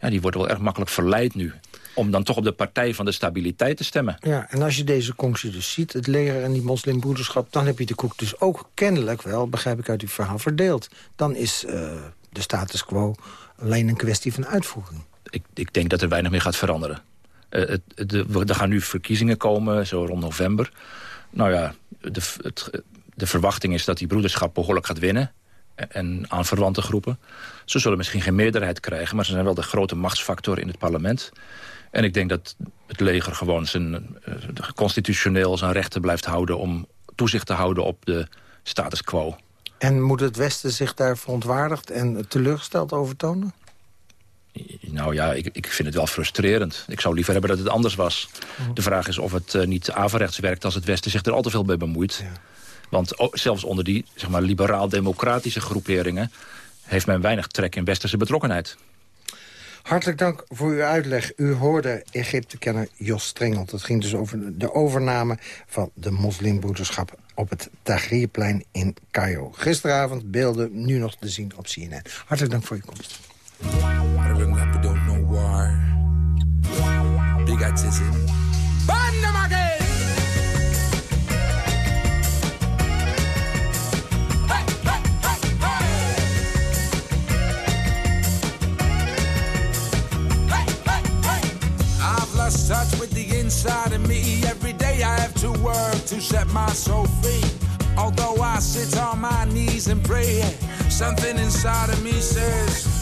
Ja, die worden wel erg makkelijk verleid nu... om dan toch op de partij van de stabiliteit te stemmen. Ja, en als je deze conctie dus ziet, het leger en die moslimbroederschap... dan heb je de koek dus ook kennelijk wel, begrijp ik uit uw verhaal, verdeeld. Dan is eh, de status quo alleen een kwestie van uitvoering. Ik, ik denk dat er weinig meer gaat veranderen. Eh, het, de, er gaan nu verkiezingen komen, zo rond november. Nou ja, de, het, de verwachting is dat die broederschap behoorlijk gaat winnen. En, aan verwante groepen. Ze zullen misschien geen meerderheid krijgen... maar ze zijn wel de grote machtsfactor in het parlement. En ik denk dat het leger gewoon zijn, eh, constitutioneel zijn rechten blijft houden... om toezicht te houden op de status quo. En moet het Westen zich daar verontwaardigd en teleurgesteld over tonen? Nou ja, ik, ik vind het wel frustrerend. Ik zou liever hebben dat het anders was. De vraag is of het eh, niet averechts werkt als het Westen zich er al te veel bij bemoeit. Want zelfs onder die zeg maar, liberaal-democratische groeperingen... heeft men weinig trek in westerse betrokkenheid. Hartelijk dank voor uw uitleg. U hoorde Egypte-kenner Jos Strengelt. Het ging dus over de overname van de moslimbroederschap op het Tahrirplein in Cairo. Gisteravond beelden nu nog te zien op CNN. Hartelijk dank voor uw komst. Up, don't know why. Big touch with the inside of me. Every day I have to work to set my soul free. Although I sit on my knees and pray, something inside of me says,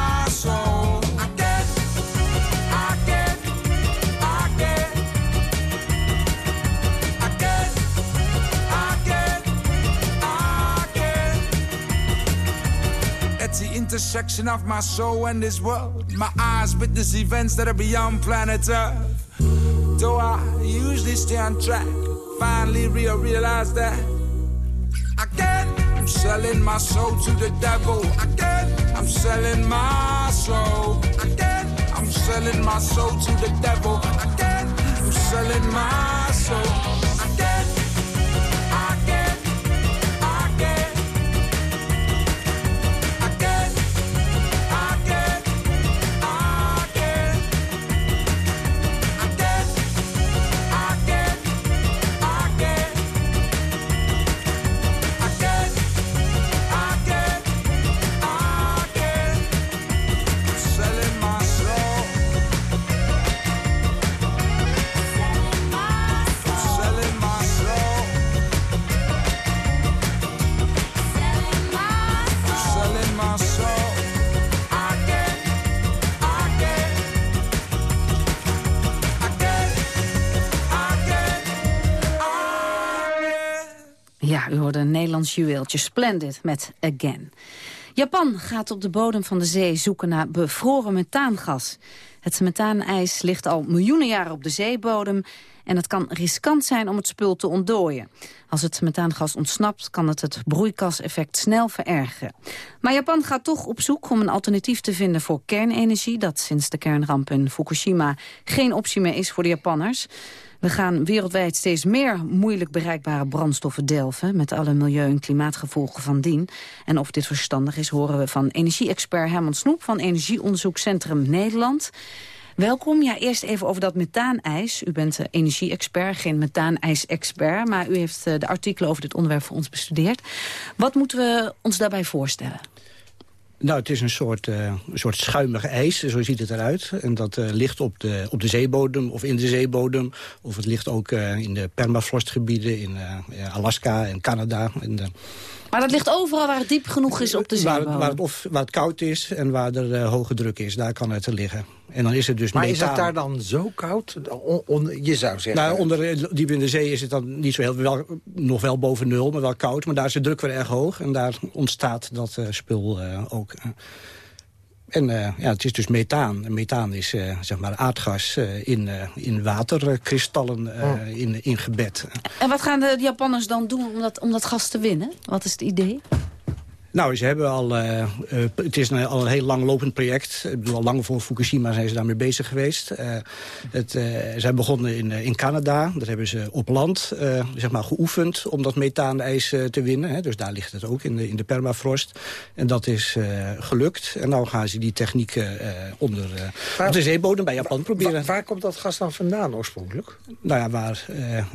intersection of my soul and this world, my eyes witness events that are beyond planet Earth. Though I usually stay on track, finally real realize that get, I'm selling my soul to the devil. Get, I'm selling my soul. Get, I'm selling my soul to the devil. Get, I'm selling my soul. Nederlands juweeltje. Splendid met Again. Japan gaat op de bodem van de zee zoeken naar bevroren methaangas. Het methaanijs ligt al miljoenen jaren op de zeebodem... en het kan riskant zijn om het spul te ontdooien. Als het methaangas ontsnapt, kan het het broeikaseffect snel verergeren. Maar Japan gaat toch op zoek om een alternatief te vinden voor kernenergie... dat sinds de kernramp in Fukushima geen optie meer is voor de Japanners. We gaan wereldwijd steeds meer moeilijk bereikbare brandstoffen delven... met alle milieu- en klimaatgevolgen van dien. En of dit verstandig is, horen we van energie-expert Herman Snoep... van Energieonderzoekcentrum Nederland. Welkom. Ja, eerst even over dat methaanijs. U bent eh, energie-expert, geen methaanijs-expert... maar u heeft eh, de artikelen over dit onderwerp voor ons bestudeerd. Wat moeten we ons daarbij voorstellen? Nou, het is een soort, eh, een soort schuimig ijs, zo ziet het eruit. En dat ligt op de, op de zeebodem of in de zeebodem. Of het ligt ook in de permafrostgebieden in Alaska en Canada. En, Maar dat ligt overal waar het diep genoeg is op de waar, het, waar, het of, waar het koud is en waar er eh, hoge druk is, daar kan het liggen. En dan is het dus Maar is het daar dan zo koud? On- on- je zou zeggen... Nou, onder, eh, diep in de zee is het dan niet zo heel... Wel, nog wel boven nul, maar wel koud. Maar daar is de druk weer erg hoog. En daar ontstaat dat eh, spul eh, ook. En eh, ja, het is dus methaan. En methaan is eh, zeg maar aardgas eh, in, eh, in waterkristallen eh, in, in gebed. En wat gaan de Japanners dan doen om dat, om dat gas te winnen? Wat is het idee? Nou, ze hebben al, eh, eh, het is een, al een heel langlopend project. Ik bedoel, al lang voor Fukushima zijn ze daarmee bezig geweest. Eh, het, ze zijn begonnen in, in Canada. Daar hebben ze op land zeg maar geoefend om dat methaanijs te winnen. Hè. Dus daar ligt het ook in de, in de permafrost. En dat is gelukt. En nu gaan ze die technieken eh, onder Waar- op de zeebodem bij Japan proberen. Wa- waar komt dat gas dan vandaan oorspronkelijk? nou ja, waar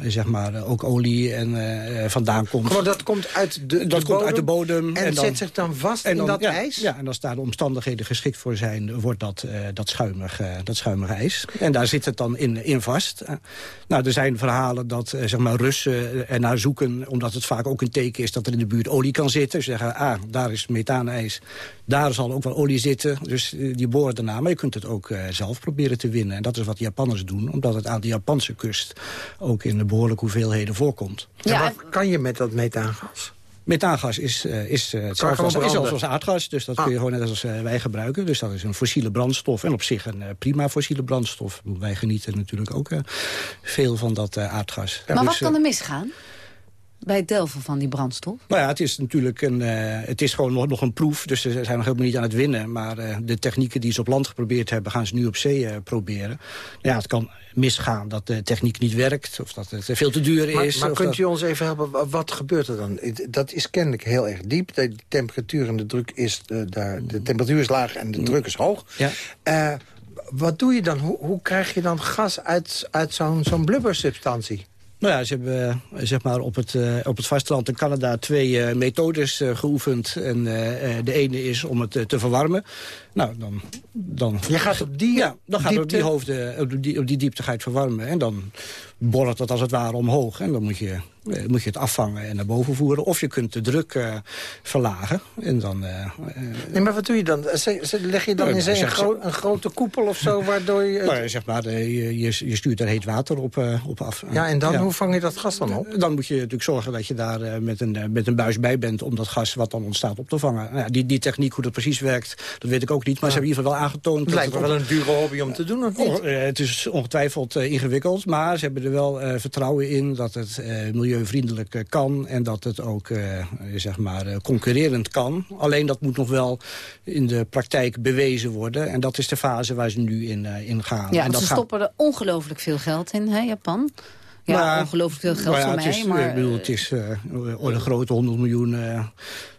zeg maar, ook olie en, vandaan komt. Gewoon dat komt uit de, dat komt uit de bodem. En, zet zich dan vast en in dan- dat ja, ijs? Ja, en als daar de omstandigheden geschikt voor zijn, wordt dat, eh, dat, schuimig, eh, dat schuimige ijs. En daar zit het dan in, in vast. Eh, nou, er zijn verhalen dat eh, zeg maar Russen er naar zoeken, omdat het vaak ook een teken is dat er in de buurt olie kan zitten. Ze zeggen, ah, daar is methaanijs, daar zal ook wel olie zitten. Dus die boren ernaar, maar je kunt het ook eh, zelf proberen te winnen. En dat is wat de Japanners doen, omdat het aan de Japanse kust ook in behoorlijke hoeveelheden voorkomt. En wat kan je met dat methaangas? Methaangas is, eh, is, hetzelfde als, is als, aardgas, dus dat Ah. kun je gewoon net als eh, wij gebruiken. Dus dat is een fossiele brandstof en op zich een eh, prima fossiele brandstof. Wij genieten natuurlijk ook eh, veel van dat eh, aardgas. maar Dus, wat kan er misgaan? Bij het delven van die brandstof? nou ja, het is natuurlijk een, eh, het is gewoon nog, nog een proef, dus ze zijn nog helemaal niet aan het winnen. Maar eh, de technieken die ze op land geprobeerd hebben, gaan ze nu op zee eh, proberen. Ja, het kan misgaan dat de techniek niet werkt, of dat het veel te duur Maar, is. maar of kunt dat- u ons even helpen, wa- wat gebeurt er dan? Dat is kennelijk heel erg diep. De temperatuur en de druk is, eh, daar, de temperatuur is laag en de druk is hoog. Ja. Eh, wat doe je dan? Hoe, hoe krijg je dan gas uit, uit zo'n zo'n blubbersubstantie? Nou ja, ze hebben eh, zeg maar op, het, uh, op het vasteland in Canada twee uh, methodes geoefend. En de ene is om het te verwarmen. Nou, dan... dan Je gaat op die Ja, dan gaat op die, hoofden, op, die, op die diepte ga je het verwarmen. En dan borrelt het als het ware omhoog. En dan moet je, moet je het afvangen en naar boven voeren. Of je kunt de druk verlagen. En dan... nee, maar wat doe je dan? Leg je dan in zee een, gro een, grote koepel of zo, waardoor je... Nou, zeg maar, je, je, stuurt er heet water op, op af. Ja, en dan, hoe vang je dat gas dan op? Dan moet je natuurlijk zorgen dat je daar met, een, met een buis bij bent... om dat gas wat dan ontstaat op te vangen. Nou, ja, die, die techniek, hoe dat precies werkt, dat weet ik ook niet. Maar ja. ze hebben in ieder geval wel aangetoond... Het lijkt me wel een dure hobby om te doen, of niet? Het is ongetwijfeld ingewikkeld. Maar ze hebben er wel vertrouwen in dat het milieuvriendelijk kan... en dat het ook zeg maar, concurrerend kan. Alleen dat moet nog wel in de praktijk bewezen worden. En dat is de fase waar ze nu in, in gaan. Ja, en dat ze stoppen er ongelooflijk veel geld in, hè, Japan? Ja, maar, ongelooflijk veel geld ja, voor mij. Is, maar, ik bedoel, het is uh, een grote 100 miljoen uh,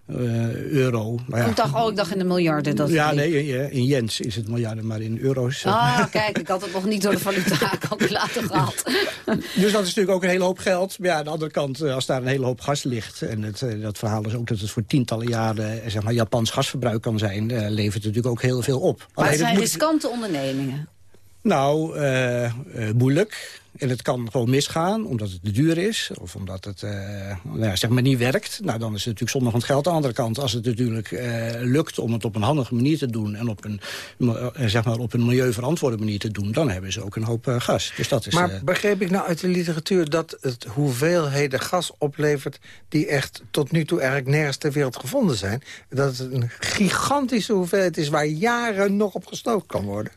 uh, euro. Maar ja. ik, dacht, oh, ik dacht in de miljarden. Dat ja, nee, in Jens is het miljarden, maar in euro's. Ah, kijk, ik had het nog niet door de valuta-calculator [LAUGHS] gehad. dus dat is natuurlijk ook een hele hoop geld. Maar ja, aan de andere kant, als daar een hele hoop gas ligt... en het, dat verhaal is ook dat het voor tientallen jaren... zeg maar, Japans gasverbruik kan zijn... levert het natuurlijk ook heel veel op. Maar Alleen, het zijn moet... riskante ondernemingen. Nou, uh, moeilijk. En het kan gewoon misgaan, omdat het te duur is. Of omdat het uh, nou ja, zeg maar niet werkt. Nou, dan is het natuurlijk zonde van het geld. Aan de andere kant, als het natuurlijk lukt om het op een handige manier te doen... en op een, zeg maar op een milieuverantwoorde manier te doen... dan hebben ze ook een hoop gas. Dus dat is, maar begreep ik nou uit de literatuur dat het hoeveelheden gas oplevert... die echt tot nu toe eigenlijk nergens ter wereld gevonden zijn? Dat het een gigantische hoeveelheid is waar jaren nog op gestookt kan worden?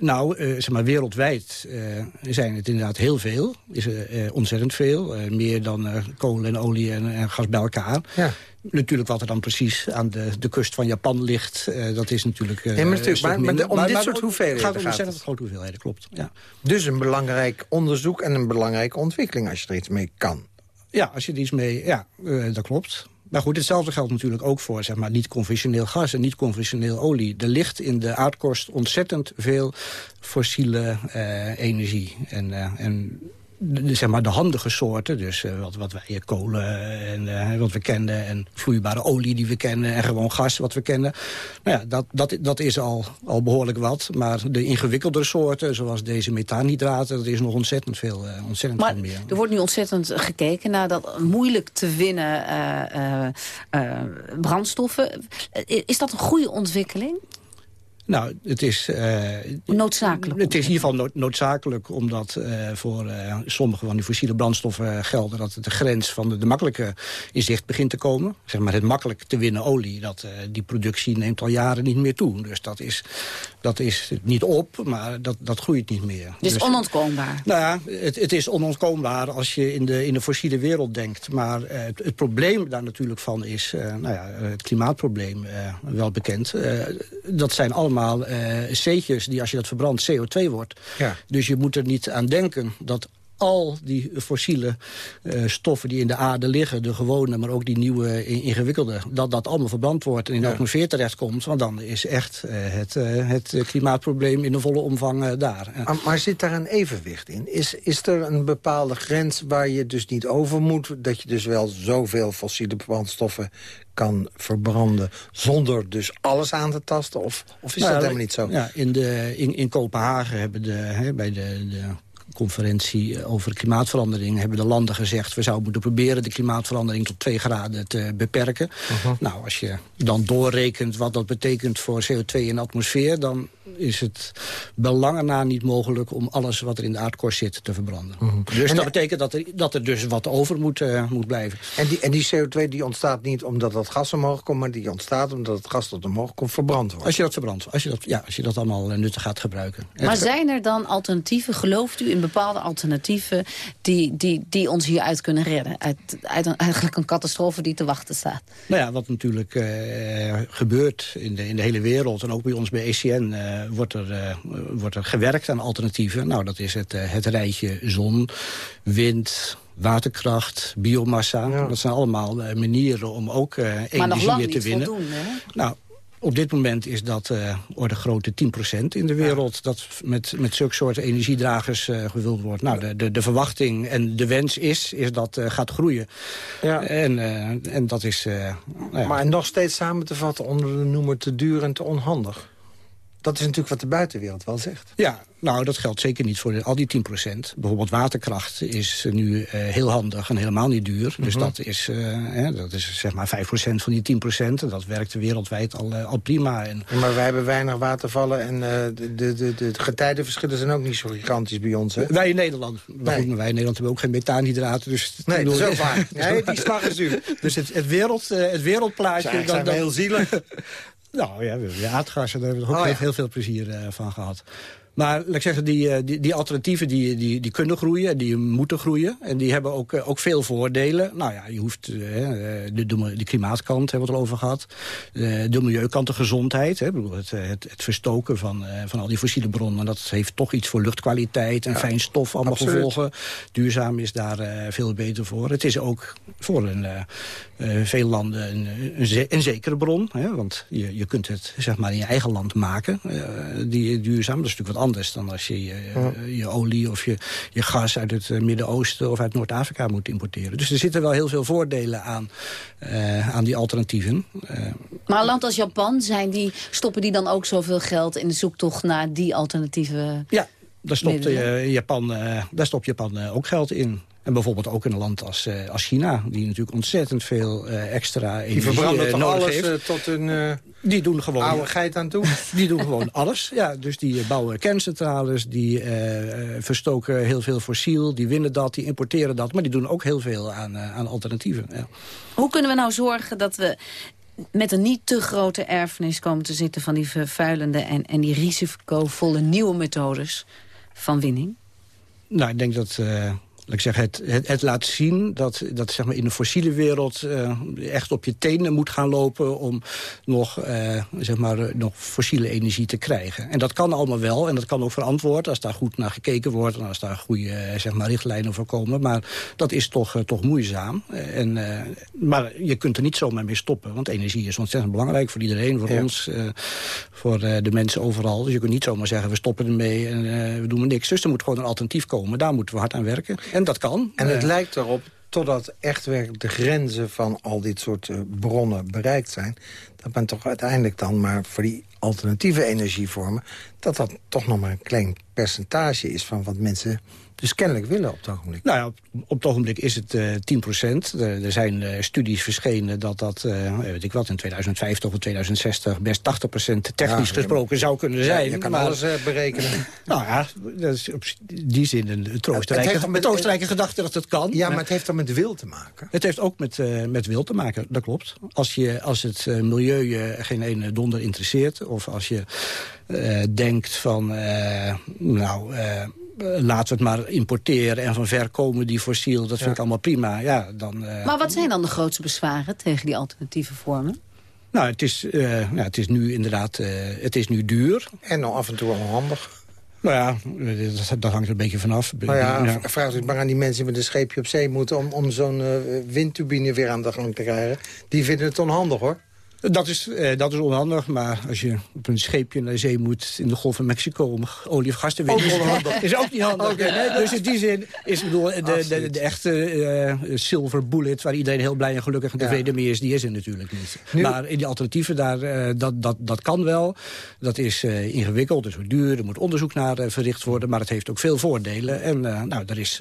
Nou, uh, zeg maar, wereldwijd uh, zijn het inderdaad heel veel. Is er ontzettend veel. meer dan kolen en olie en, en, gas bij elkaar. Ja. Natuurlijk wat er dan precies aan de, de kust van Japan ligt, dat is natuurlijk... nee, maar, natuurlijk maar, om maar, dit soort hoeveelheden gaat het om ontzettend grote hoeveelheden, klopt. Ja. Dus een belangrijk onderzoek en een belangrijke ontwikkeling als je er iets mee kan. Ja, als je er iets mee... Ja, dat klopt. Maar goed, hetzelfde geldt natuurlijk ook voor zeg maar, niet-conventioneel gas en niet-conventioneel olie. Er ligt in de aardkorst ontzettend veel fossiele uh, energie. En, uh, en de, zeg maar de handige soorten, dus uh, wat, wat wij kolen en uh, wat we kennen... en vloeibare olie die we kennen en gewoon gas wat we kennen. Nou ja, dat, dat, dat is al, al behoorlijk wat. Maar de ingewikkeldere soorten, zoals deze methaanhydraten... dat is nog ontzettend veel, uh, ontzettend maar veel meer. er wordt nu ontzettend gekeken naar dat moeilijk te winnen brandstoffen. Is dat een goede ontwikkeling? Nou, het is... Uh, noodzakelijk. Het is in ieder geval nood, noodzakelijk, omdat uh, voor uh, sommige van die fossiele brandstoffen gelden... dat de grens van de, de makkelijke in zicht begint te komen. Zeg maar het makkelijk te winnen olie, dat, die productie neemt al jaren niet meer toe. Dus dat is, dat is niet op, maar dat, dat groeit niet meer. Dus, dus onontkoombaar? Nou ja, het, het is onontkoombaar als je in de, in de fossiele wereld denkt. Maar het, het probleem daar natuurlijk van is, nou ja, het klimaatprobleem wel bekend. dat zijn allemaal allemaal uh, C'tjes die als je dat verbrandt CO2 wordt. Ja. Dus je moet er niet aan denken dat al die fossiele uh, stoffen die in de aarde liggen... de gewone, maar ook die nieuwe ingewikkelde... dat dat allemaal verbrand wordt en in de ja. atmosfeer terechtkomt. Want dan is echt uh, het, uh, het klimaatprobleem in de volle omvang daar. Maar, zit daar een evenwicht in? Is, is er een bepaalde grens waar je dus niet over moet... dat je dus wel zoveel fossiele brandstoffen kan verbranden... zonder dus alles aan te tasten? Of, of is nou, dat helemaal niet zo? Ja, in, de, in, in Kopenhagen hebben de, bij de, de conferentie over klimaatverandering... hebben de landen gezegd... we zouden moeten proberen de klimaatverandering tot 2 graden te beperken. Uh -huh. Nou, als je dan doorrekent wat dat betekent voor CO2 in de atmosfeer... dan is het belangen na niet mogelijk om alles wat er in de aardkorst zit te verbranden. Uh -huh. Dus en dat betekent dat er, dat er dus wat over moet, uh, moet blijven. En die, en die CO2 die ontstaat niet omdat dat gas omhoog komt... maar die ontstaat omdat het gas dat omhoog komt verbrand wordt. Als je dat verbrandt, als je dat, ja, als je dat allemaal nuttig gaat gebruiken. Maar zijn er dan alternatieven, gelooft u in bepaalde alternatieven... die, die, die ons hieruit kunnen redden? Uit, uit een, eigenlijk een catastrofe die te wachten staat. Nou ja, wat natuurlijk uh, gebeurt in de, in de hele wereld... en ook bij ons bij ECN uh, wordt, er, uh, wordt er gewerkt aan alternatieven. Nou, dat is het, het rijtje zon, wind waterkracht, biomassa. Ja. Dat zijn allemaal manieren om ook energieën te winnen. Voldoende, hè? Nou, op dit moment is dat uh, orde grote 10% in de wereld... dat met, met zulke soorten energiedragers uh, gewild wordt. Nou, de, de, de, verwachting en de wens is, is dat uh, gaat groeien. Ja. En, en dat is... Nou ja. Maar nog steeds samen te vatten onder de noemer te duur en te onhandig. Dat is natuurlijk wat de buitenwereld wel zegt. Ja, nou, dat geldt zeker niet voor al die 10 procent. Bijvoorbeeld waterkracht is nu uh, heel handig en helemaal niet duur. Dus mhm. dat is, uh, hè, dat is zeg maar 5 procent van die 10 procent. Dat werkt wereldwijd al, uh, al prima. En... Maar wij hebben weinig watervallen en de, de, de, de getijdenverschillen zijn ook niet zo gigantisch bij ons. Hè? Wij in Nederland. Nee. wij in Nederland hebben ook geen methaanhydraten. Dus nee, dat is ook waar. [LAUGHS] die slag is u. [LAUGHS] Dus het, het, wereld, het wereldplaatje... Zijn, zijn heel zielig. [LAUGHS] Nou ja, we hebben aardgassen, daar hebben we ook oh, ja. heel veel plezier uh, van gehad. Maar laat ik zeggen, die, eh, die, die alternatieven die, die, die kunnen groeien, die moeten groeien. En die hebben ook, eh, ook veel voordelen. Nou ja, je hoeft uh, de, de, klimaatkant, hebben we het al over gehad. de milieukant, de gezondheid. Hè, het, het, het verstoken van, van al die fossiele bronnen. Dat heeft toch iets voor luchtkwaliteit en fijn stof, allemaal absoluut. gevolgen. Duurzaam is daar veel beter voor. Het is ook voor een, veel landen een, een, een zekere bron. Hè, want je, je kunt het zeg maar, in je eigen land maken, die duurzaam. Dat is natuurlijk wat anders dan als je je, je olie of je, je gas uit het eh, Midden-Oosten of uit Noord-Afrika moet importeren. Dus er zitten wel heel veel voordelen aan, uh, aan die alternatieven. Uh, maar een land als Japan, zijn die, stoppen die dan ook zoveel geld in de zoektocht naar die alternatieve... Ja, daar stopt, uh, Japan, daar stopt Japan ook geld in. En bijvoorbeeld ook in een land als, uh, als China, die natuurlijk ontzettend veel uh, extra energie Die verbranden uh, alles heeft. tot een die doen gewoon, oude geit aan toe? [LAUGHS] Die doen gewoon alles. Ja, dus die bouwen kerncentrales, die verstoken heel veel fossiel, die winnen dat, die importeren dat. Maar die doen ook heel veel aan, aan alternatieven. Ja. Hoe kunnen we nou zorgen dat we met een niet te grote erfenis komen te zitten... van die vervuilende en, en die risicovolle nieuwe methodes van winning? Nou, ik denk dat ik zeg, het, het, het, laat zien dat, dat zeg maar in de fossiele wereld uh, echt op je tenen moet gaan lopen om nog, uh, zeg maar, nog fossiele energie te krijgen. En dat kan allemaal wel en dat kan ook verantwoord als daar goed naar gekeken wordt en als daar goede zeg maar, richtlijnen voor komen. Maar dat is toch, toch moeizaam. en, maar je kunt er niet zomaar mee stoppen, want energie is ontzettend belangrijk voor iedereen, voor ja. ons, voor de mensen overal. Dus je kunt niet zomaar zeggen we stoppen ermee en we doen er niks. Dus er moet gewoon een alternatief komen. Daar moeten we hard aan werken. En dat kan. En het lijkt erop, totdat echt werkelijk de grenzen van al dit soort uh, bronnen bereikt zijn... dat men toch uiteindelijk dan maar voor die alternatieve energievormen... dat dat toch nog maar een klein percentage is van wat mensen dus kennelijk willen op het ogenblik. Nou ja, op, op het ogenblik is het uh, 10 procent. Er, er, zijn uh, studies verschenen dat dat, uh, weet ik wat, in 2050 of 2060... best 80 procent technisch ja, gesproken zou kunnen zijn. Ja, je kan maar, alles berekenen. [LAUGHS] nou ja, dat is op die zin een troostrijke, met, troostrijke gedachte dat het kan. Ja, maar het heeft dan met wil te maken. Het heeft ook met, met wil te maken, dat klopt. Als, je, als het milieu je geen ene donder interesseert... of als je denkt van, nou eh, laten we het maar importeren en van ver komen die fossiel. Dat vind ik allemaal prima. Ja, dan, uh, maar wat zijn dan de grootste bezwaren tegen die alternatieve vormen? Nou, het is, uh, ja, het is nu inderdaad uh, het is nu duur. En nog af en toe onhandig. Nou ja, dat, dat hangt er een beetje vanaf. Nou ja, ja. vraag het maar aan die mensen met een scheepje op zee moeten... om, om zo'n uh, windturbine weer aan de gang te krijgen. Die vinden het onhandig, hoor. Dat is, eh, dat is onhandig, maar als je op een scheepje naar zee moet... in de Golf van Mexico om olie of gas te winnen... Is, is ook niet handig. Okay, nee, dus in die zin is bedoel, de, de, de, echte uh, silver bullet... waar iedereen heel blij en gelukkig en tevreden ja. mee is... die is er natuurlijk niet. Nu, maar in die alternatieven, daar, uh, dat, dat, dat kan wel. Dat is uh, ingewikkeld, het is duur, er moet onderzoek naar verricht worden... maar het heeft ook veel voordelen. En nou, er is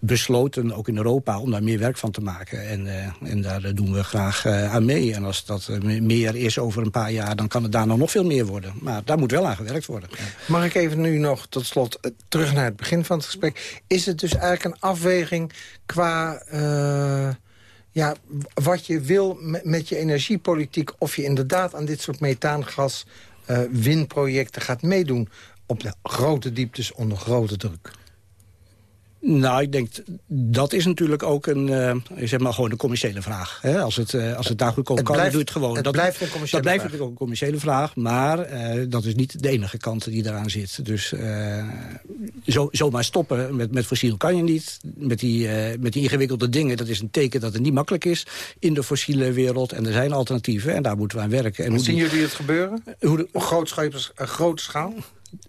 besloten, ook in Europa, om daar meer werk van te maken. En, en daar doen we graag aan mee. En als dat meer is over een paar jaar... dan kan het daar nog veel meer worden. Maar daar moet wel aan gewerkt worden. Mag ik even nu nog tot slot eh, terug naar het begin van het gesprek. Is het dus eigenlijk een afweging qua... Uh, ja, wat je wil met je energiepolitiek... of je inderdaad aan dit soort methaangas uh, winprojecten gaat meedoen... op de grote dieptes onder grote druk? Nou, ik denk, dat is natuurlijk ook een, uh, zeg maar gewoon een commerciële vraag. Hè? Als, het, uh, als het daar goed kan, dan doe je het gewoon. Het dat blijft een commerciële dat blijft ook een commerciële vraag, maar uh, dat is niet de enige kant die daaraan zit. Dus zo, zomaar stoppen met, met fossiel kan je niet. Met die, uh, met die ingewikkelde dingen, dat is een teken dat het niet makkelijk is... in de fossiele wereld. En er zijn alternatieven en daar moeten we aan werken. En hoe zien jullie het gebeuren? Hoe de, Op grote schaal?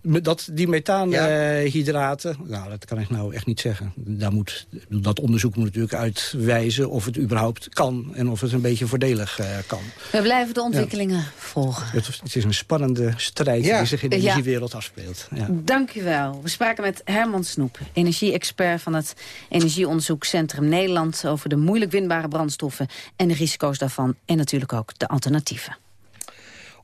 Dat, die methaanhydraten, ja. nou, dat kan ik nou echt niet zeggen. Daar moet, dat onderzoek moet natuurlijk uitwijzen of het überhaupt kan... en of het een beetje voordelig uh, kan. We blijven de ontwikkelingen volgen. Het, het, is een spannende strijd die zich in de energiewereld afspeelt. Dank u wel. We spraken met Herman Snoep, energie-expert van het Energieonderzoekcentrum Nederland... over de moeilijk winbare brandstoffen en de risico's daarvan... en natuurlijk ook de alternatieven.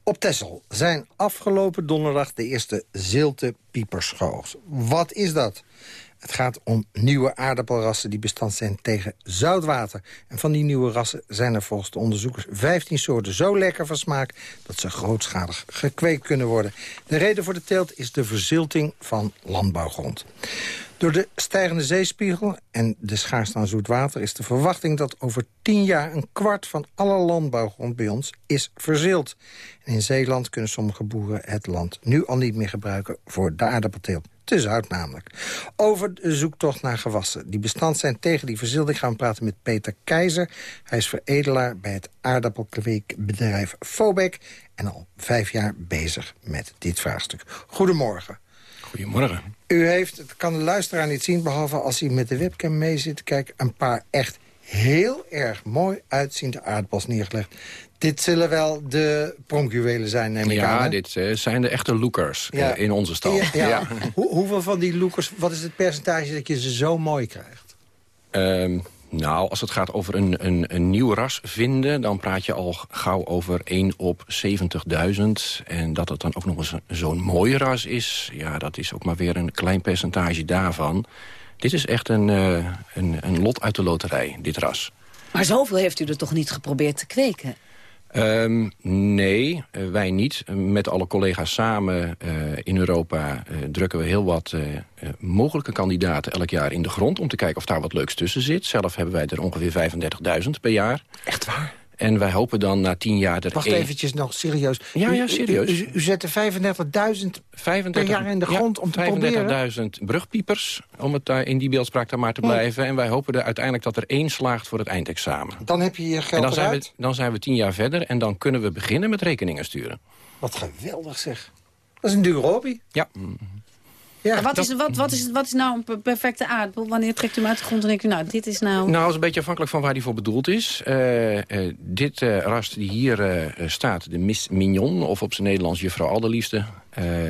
Op Texel zijn afgelopen donderdag de eerste ziltepiepers geoogst. Wat is dat? Het gaat om nieuwe aardappelrassen die bestand zijn tegen zoutwater. En van die nieuwe rassen zijn er volgens de onderzoekers 15 soorten zo lekker van smaak... dat ze grootschalig gekweekt kunnen worden. De reden voor de teelt is de verzilting van landbouwgrond. Door de stijgende zeespiegel en de schaarste aan zoet water... is de verwachting dat over tien jaar een kwart van alle landbouwgrond bij ons is verzild. En in Zeeland kunnen sommige boeren het land nu al niet meer gebruiken voor de aardappelteelt. Te zout namelijk. Over de zoektocht naar gewassen die bestand zijn tegen die verzilding... gaan we praten met Peter Keizer. Hij is veredelaar bij het aardappelkweekbedrijf Fobek... en al vijf jaar bezig met dit vraagstuk. Goedemorgen. Goedemorgen. U heeft, het kan de luisteraar niet zien... behalve als hij met de webcam mee zit Kijk, een paar echt heel erg mooi uitziende aardappels neergelegd. Dit zullen wel de pronkjuwelen zijn, neem ik ja, aan. Ja, dit uh, zijn de echte lookers uh, in onze stal. Ja, ja. Hoe, hoeveel van die lookers, wat is het percentage dat je ze zo mooi krijgt? Um, nou, als het gaat over een, een, een nieuw ras vinden... dan praat je al gauw over 1 op 70.000. En dat het dan ook nog eens zo'n mooi ras is... ja, dat is ook maar weer een klein percentage daarvan. Dit is echt een, uh, een, een lot uit de loterij, dit ras. Maar zoveel heeft u er toch niet geprobeerd te kweken? Um, nee, uh, wij niet. Met alle collega's samen uh, in Europa uh, drukken we heel wat mogelijke kandidaten elk jaar in de grond... om te kijken of daar wat leuks tussen zit. Zelf hebben wij er ongeveer 35.000 per jaar. Echt waar? En wij hopen dan na tien jaar... Wacht één... eventjes nog, serieus. Ja, ja, serieus. U, u, u zet 35.000 per jaar in de grond om te 35 proberen? 35.000 brugpiepers, om het daar in die beeldspraak dan maar te blijven. En wij hopen er uiteindelijk dat er één slaagt voor het eindexamen. Dan heb je je geld en dan zijn, we, dan zijn we tien jaar verder en dan kunnen we beginnen met rekeningen sturen. Wat geweldig zeg. Dat is een dure hobby. Ja. Ja, wat, is, wat, wat, is, wat is nou een perfecte aardappel? Wanneer trekt u hem uit de grond en denkt u, nou, dit is nou... Nou, dat is een beetje afhankelijk van waar die voor bedoeld is. Uh, uh, dit uh, rast die hier staat, de Miss Mignon, of op zijn Nederlands juffrouw Alderliefste...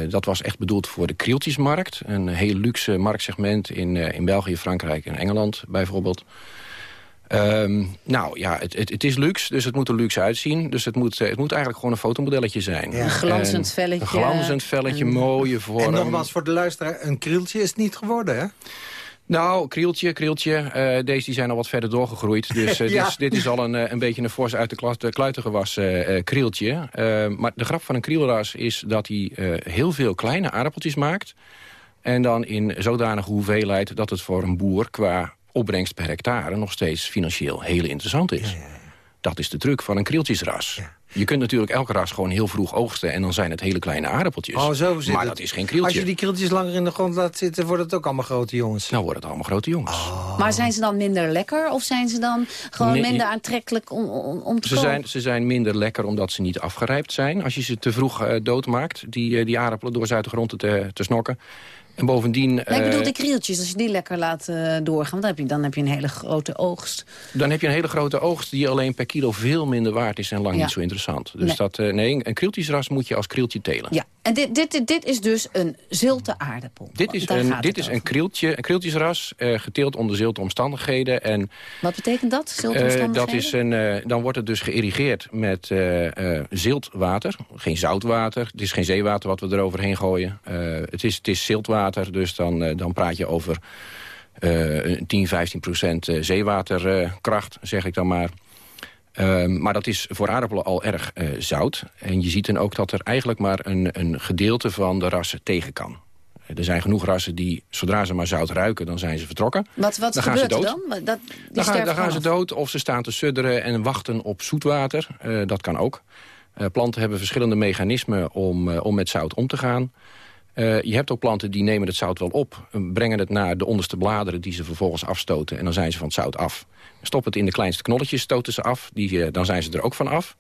dat was echt bedoeld voor de krieltjesmarkt. Een heel luxe marktsegment in, in België, Frankrijk en Engeland bijvoorbeeld. Um, nou ja, het, het, het, is luxe, dus het moet er luxe uitzien. Dus het moet, het moet eigenlijk gewoon een fotomodelletje zijn. Ja. Een glanzend velletje. Een glanzend velletje, en, mooie vorm. En nogmaals voor de luisteraar, een krieltje is het niet geworden, hè? Nou, krieltje, krieltje. Uh, deze die zijn al wat verder doorgegroeid. [LAUGHS] Dus uh, ja. dit, dit, is al een, een beetje een fors uit de, de kluiten gewassen uh, krieltje. maar de grap van een krielras is dat hij heel veel kleine aardappeltjes maakt. En dan in zodanige hoeveelheid dat het voor een boer qua opbrengst per hectare nog steeds financieel heel interessant is. Ja, ja, ja. Dat is de truc van een krieltjesras. Je kunt natuurlijk elke ras gewoon heel vroeg oogsten... en dan zijn het hele kleine aardappeltjes. Oh, zo zit maar het. dat is geen krieltje. Als je die krieltjes langer in de grond laat zitten... wordt het ook allemaal grote jongens. Nou worden het allemaal grote jongens. Oh. Maar zijn ze dan minder lekker? Of zijn ze dan gewoon nee, minder aantrekkelijk om, om, om te ze zijn, ze zijn minder lekker omdat ze niet afgerijpt zijn. Als je ze te vroeg uh, doodmaakt, die, uh, die aardappelen... door ze uit de grond te, te snokken... En bovendien... Nee, ik bedoel de krieltjes, als je die lekker laat uh, doorgaan... Dan heb, je, dan heb je een hele grote oogst. Dan heb je een hele grote oogst die alleen per kilo veel minder waard is... en lang ja. niet zo interessant. Dus nee. dat, uh, nee, een krieltjesras moet je als krieltje telen. Ja, en dit, dit, dit is dus een zilte aardappel. Dit is, een, dit is een, krieltje, een krieltjesras, uh, geteeld onder zilte omstandigheden. En, Wat betekent dat, zilte omstandigheden? dat is een, dan wordt het dus geïrrigeerd met ziltwater. Geen zoutwater, het is geen zeewater wat we eroverheen gooien. het, is, het is dus dan, uh, dan praat je over uh, 10, 15 procent zeewaterkracht, zeg ik dan maar. Um, maar dat is voor aardappelen al erg uh, zout. En je ziet dan ook dat er eigenlijk maar een, een gedeelte van de rassen tegen kan. Er zijn genoeg rassen die, zodra ze maar zout ruiken, dan zijn ze vertrokken. Wat, wat dan gaan ze dood. dan? Dat, dan, gaan, dan gaan ze dood of ze staan te sudderen en wachten op zoetwater. Uh, dat kan ook. Planten hebben verschillende mechanismen om, om met zout om te gaan. Uh, je hebt ook planten die nemen het zout wel op... brengen het naar de onderste bladeren die ze vervolgens afstoten... en dan zijn ze van het zout af. Stop het in de kleinste knolletjes, stoten ze af. Die, uh, dan zijn ze er ook van af.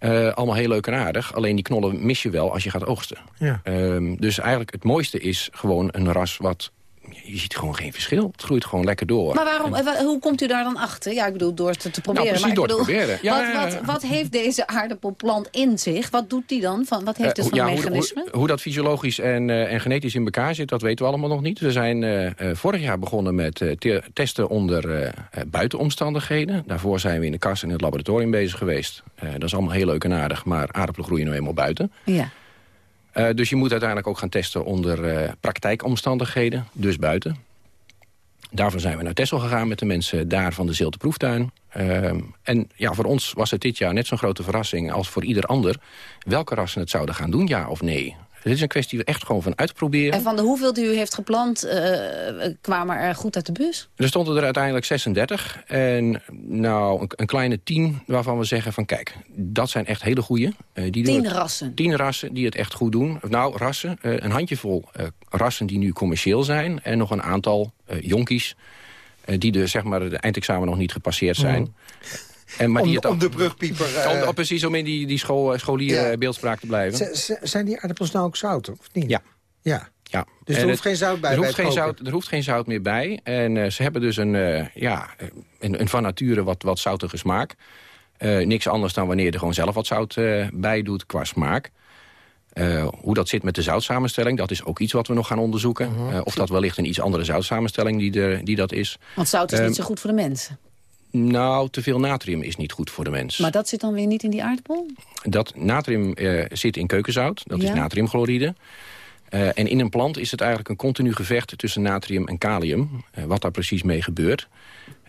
Uh, allemaal heel leuk en aardig. Alleen die knollen mis je wel als je gaat oogsten. Ja. Um, dus eigenlijk het mooiste is gewoon een ras wat je ziet gewoon geen verschil. Het groeit gewoon lekker door. Maar waarom, en, hoe komt u daar dan achter? Ja, ik bedoel, door het te proberen. Nou, maar door bedoel, te proberen. Ja, wat, wat, wat, heeft deze aardappelplant in zich? Wat doet die dan? Van, wat heeft het uh, ja, voor mechanisme? Hoe, hoe, hoe, dat fysiologisch en, uh, en genetisch in elkaar zit, dat weten we allemaal nog niet. We zijn uh, vorig jaar begonnen met te testen onder buitenomstandigheden. Daarvoor zijn we in de kast in het laboratorium bezig geweest. dat is allemaal heel leuk en aardig, maar aardappelen groeien nou eenmaal buiten. Ja. Uh, dus je moet uiteindelijk ook gaan testen onder uh, praktijkomstandigheden, dus buiten. Daarvoor zijn we naar Texel gegaan met de mensen daar van de Zilte Proeftuin. Uh, en ja, voor ons was het dit jaar net zo'n grote verrassing als voor ieder ander... welke rassen het zouden gaan doen, ja of nee. Dit is een kwestie echt gewoon van uitproberen. En van de hoeveel die u heeft geplant, uh, kwamen er goed uit de bus? Er stonden er uiteindelijk 36. En nou, een, een kleine 10 waarvan we zeggen van kijk, dat zijn echt hele goede. Uh, die tien rassen? Tien rassen die het echt goed doen. Nou, rassen, uh, een handjevol rassen die nu commercieel zijn. En nog een aantal jonkies die de, zeg maar, de eindexamen nog niet gepasseerd zijn. Mm. En, maar om, die het, om de brugpieper... Uh, [LAUGHS] om, precies, om in die, die school, scholieren ja. beeldspraak te blijven. Z zijn die aardappels nou ook zout, of niet? Ja. Ja. Ja. Dus er hoeft geen zout bij er bij hoeft geen zout, Er hoeft geen zout meer bij. En uh, ze hebben dus een, uh, ja, een, een van nature wat, wat zoutige smaak. Uh, niks anders dan wanneer je er gewoon zelf wat zout bij doet qua smaak. Uh, hoe dat zit met de zoutsamenstelling, dat is ook iets wat we nog gaan onderzoeken. Uh -huh. uh, of dat wellicht een iets andere zoutsamenstelling die, de, die dat is. Want zout is niet zo goed voor de mensen. Nou, te veel natrium is niet goed voor de mens. Maar dat zit dan weer niet in die aardappel? Dat natrium uh, zit in keukenzout, dat ja. is natriumchloride. Uh, en in een plant is het eigenlijk een continu gevecht tussen natrium en kalium. Uh, wat daar precies mee gebeurt.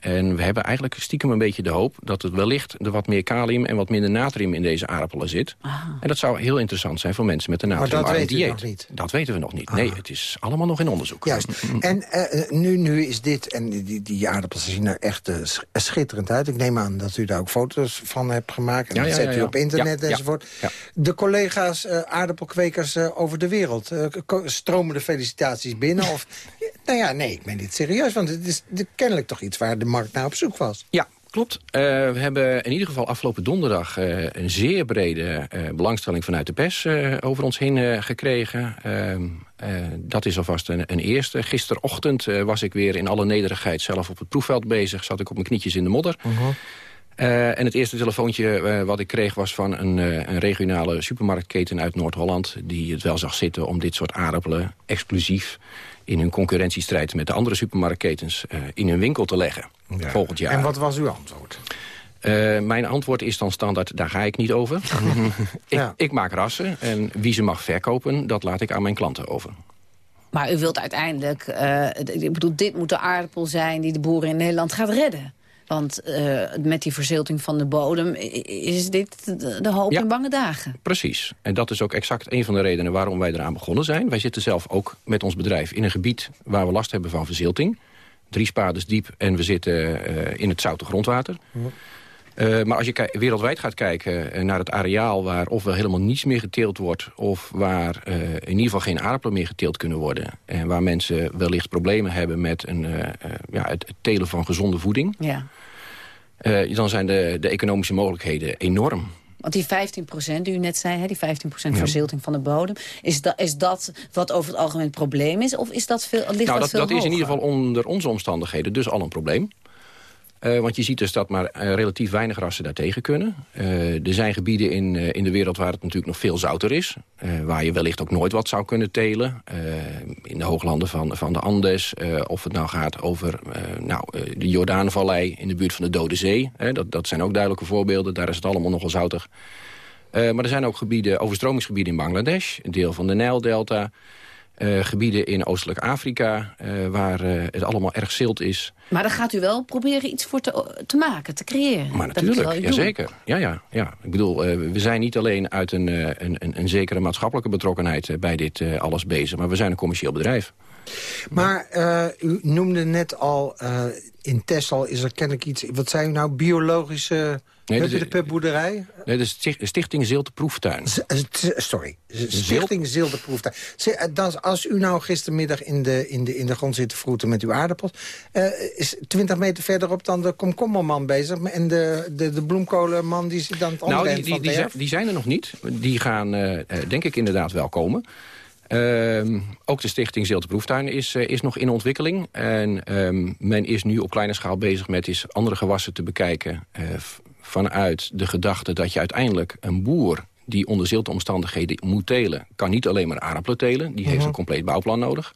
En we hebben eigenlijk stiekem een beetje de hoop... dat het wellicht er wat meer kalium en wat minder natrium in deze aardappelen zit. Ah. En dat zou heel interessant zijn voor mensen met een natriumarm dieet. nog niet? Dat weten we nog niet. Ah. Nee, het is allemaal nog in onderzoek. Juist. En uh, nu, nu is dit, en die, die aardappels zien er echt uh, schitterend uit. Ik neem aan dat u daar ook foto's van hebt gemaakt. En ja, dat ja, zet ja, u op internet ja, enzovoort. De collega's uh, aardappelkwekers over de wereld, stromen de felicitaties binnen? of, [LAUGHS] nou ja, nee, ik meen dit serieus. Want het is de, kennelijk toch iets waar de markt naar op zoek was. Ja, klopt. Uh, we hebben in ieder geval afgelopen donderdag uh, een zeer brede uh, belangstelling vanuit de pers over ons heen gekregen. Ehm, dat is alvast een, een eerste. Gisterochtend was ik weer in alle nederigheid zelf op het proefveld bezig. Zat ik op mijn knietjes in de modder. -huh. en het eerste telefoontje wat ik kreeg was van een, een regionale supermarktketen uit Noord-Holland... die het wel zag zitten om dit soort aardappelen exclusief in hun concurrentiestrijd met de andere supermarktketens uh, in hun winkel te leggen ja. volgend jaar. En wat was uw antwoord? Uh, mijn antwoord is dan standaard, daar ga ik niet over. [LAUGHS] ik, ja. ik, maak rassen en wie ze mag verkopen, dat laat ik aan mijn klanten over. Maar u wilt uiteindelijk, uh, ik bedoel, dit moet de aardappel zijn die de boeren in Nederland gaat redden. Want uh, met die verzilting van de bodem is dit de, hoop ja, in bange dagen. Precies. En dat is ook exact een van de redenen waarom wij eraan begonnen zijn. Wij zitten zelf ook met ons bedrijf in een gebied waar we last hebben van verzilting. Drie spades diep en we zitten uh, in het zoute grondwater. Ja. Uh, maar als je wereldwijd gaat kijken naar het areaal... waar ofwel helemaal niets meer geteeld wordt... of waar uh, in ieder geval geen aardappelen meer geteeld kunnen worden... en waar mensen wellicht problemen hebben met een, uh, ja, het, het, telen van gezonde voeding... Ja. dan zijn de, de economische mogelijkheden enorm. Want die 15% die u net zei, hè, die 15% verzilting ja. van de bodem... Is dat, is dat wat over het algemeen het probleem is? Of is dat veel, ligt nou, dat, dat, veel dat is in ieder geval onder onze omstandigheden dus al een probleem. Uh, want je ziet dus dat maar uh, relatief weinig rassen daartegen kunnen. Uh, er zijn gebieden in, in de wereld waar het natuurlijk nog veel zouter is. waar je wellicht ook nooit wat zou kunnen telen. in de hooglanden van, van de Andes. of het nou gaat over nou, de Jordaanvallei in de buurt van de Dode Zee. dat, dat zijn ook duidelijke voorbeelden. Daar is het allemaal nogal zoutig. maar er zijn ook gebieden, overstromingsgebieden in Bangladesh. Een deel van de Nijldelta. Uh, gebieden in oostelijk Afrika, uh, waar uh, het allemaal erg zilt is. Maar dan gaat u wel proberen iets voor te, te maken, te creëren. Maar natuurlijk, jazeker. Ja, ja, ja. Ik bedoel, we zijn niet alleen uit een, een, een, een zekere maatschappelijke betrokkenheid bij dit alles bezig, maar we zijn een commercieel bedrijf. Maar u noemde net al, in Texel is er kennelijk iets, wat zei u nou, biologische Nee, Heb je dat- de pepboerderij? Nee, de Sticht- Stichting Zilte Proeftuin. Z- eh, t- Sorry, Stichting Zilderproeftuin. Zeg, eh, dan- Als u nou gistermiddag in de, in de, in de grond zit te vroeten met uw aardappels... eh, is 20 meter verderop dan de komkommerman bezig... en de, de, de bloemkolenman die zit aan het andere Nou, die, die, van die, zijn, erf? die zijn er nog niet. Die gaan, eh, eh, denk ik, inderdaad wel komen. Ehm, ook de stichting Zilte Proeftuin is, eh, is nog in ontwikkeling. En ehm, men is nu op kleine schaal bezig met is andere gewassen te bekijken... vanuit de gedachte dat je uiteindelijk een boer... die onder zilte omstandigheden moet telen... kan niet alleen maar aardappelen telen. Die heeft Mhm. een compleet bouwplan nodig.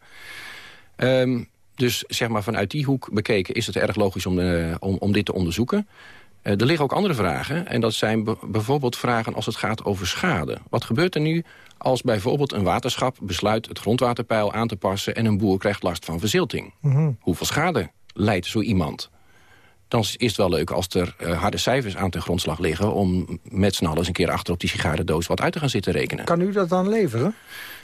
Ehm, dus zeg maar vanuit die hoek bekeken is het erg logisch om, eh, om, om dit te onderzoeken. Eh, er liggen ook andere vragen. En dat zijn be- bijvoorbeeld vragen als het gaat over schade. Wat gebeurt er nu als bijvoorbeeld een waterschap besluit... het grondwaterpeil aan te passen en een boer krijgt last van verzilting? Mhm. Hoeveel schade leidt zo iemand? Dan is het wel leuk als er eh, harde cijfers aan ten grondslag liggen... om met z'n allen eens een keer achter op die sigarendoos wat uit te gaan zitten rekenen. Kan u dat dan leveren?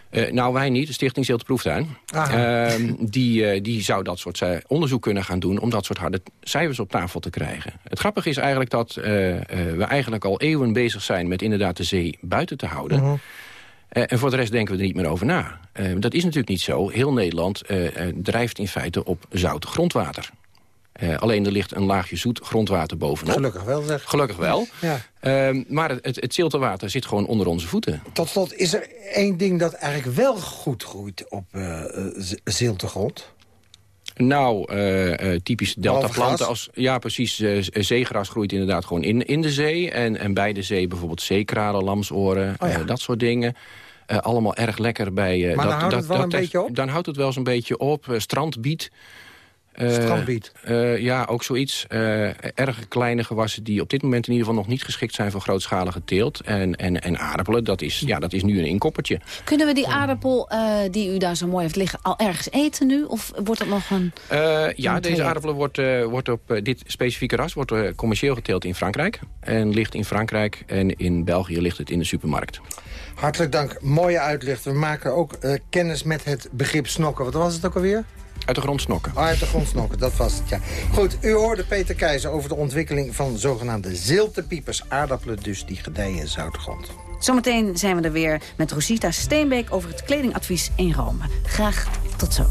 Eh, nou, wij niet. De Stichting Zilte Proeftuin. Ehm, die, eh, die zou dat soort onderzoek kunnen gaan doen... om dat soort harde cijfers op tafel te krijgen. Het grappige is eigenlijk dat we eigenlijk al eeuwen bezig zijn... met inderdaad de zee buiten te houden. Mhm. En voor de rest denken we er niet meer over na. Eh, dat is natuurlijk niet zo. Heel Nederland drijft in feite op zout grondwater. Eh, alleen er ligt een laagje zoet grondwater bovenop. Gelukkig wel, zeg. Gelukkig wel. Ja. Ehm, maar het, het, zit gewoon onder onze voeten. Tot slot, is er één ding dat eigenlijk wel goed groeit op ziltegrond? Nou, eh, typisch deltaplanten als... Ja, precies. z- zeegras groeit inderdaad gewoon in, in de zee. En, en bij de zee bijvoorbeeld zeekralen, lamsoren, Oh ja. dat soort dingen. Allemaal erg lekker bij... Maar dan dat, houdt dat, het wel dat een beetje op? Dan houdt het wel eens een beetje op. Strandbiet. Eh, Strandbiet. eh, ja, ook zoiets. Eh erg kleine gewassen die op dit moment in ieder geval nog niet geschikt zijn voor grootschalige teelt. En, en, en aardappelen, dat is, ja, dat is nu een inkoppertje. Kunnen we die aardappel eh, die u daar zo mooi heeft liggen... al ergens eten nu? Of wordt dat nog een... Eh, ja, deze aardappelen wordt, eh, wordt op dit specifieke ras wordt, commercieel geteeld in Frankrijk. En ligt in Frankrijk en in België ligt het in de supermarkt. Hartelijk dank, mooie uitleg. We maken ook eh, kennis met het begrip snokken. Wat was het ook alweer? Uit de grond snokken. Oh, uit de grond snokken, dat was het, ja. Goed, u hoorde Peter Keizer over de ontwikkeling van zogenaamde ziltepiepers. Aardappelen dus die gedijen in zoutgrond. Zometeen zijn we er weer met Rosita Steenbeek over het kledingadvies in Rome. Graag tot zo.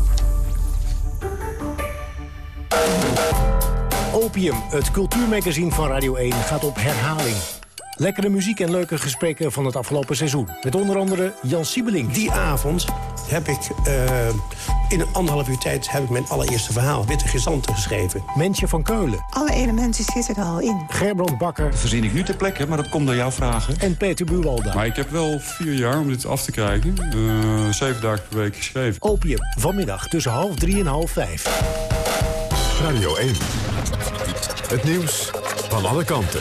Opium, het cultuurmagazine van Radio 1, gaat op herhaling. Lekkere muziek en leuke gesprekken van het afgelopen seizoen. Met onder andere Jan Siebeling. Die avond heb ik eh, in een anderhalf uur tijd heb ik mijn allereerste verhaal, Witte Gezanten, geschreven. Mentje van Keulen. Alle elementen zitten er al in. Gerbrand Bakker. Verzin ik nu ter plekke, maar dat komt door jouw vragen. En Peter Buwalda. Maar ik heb wel vier jaar om dit af te krijgen. Eh, zeven dagen per week geschreven. Opium, vanmiddag tussen half drie en half vijf. Radio 1. Het nieuws van alle kanten.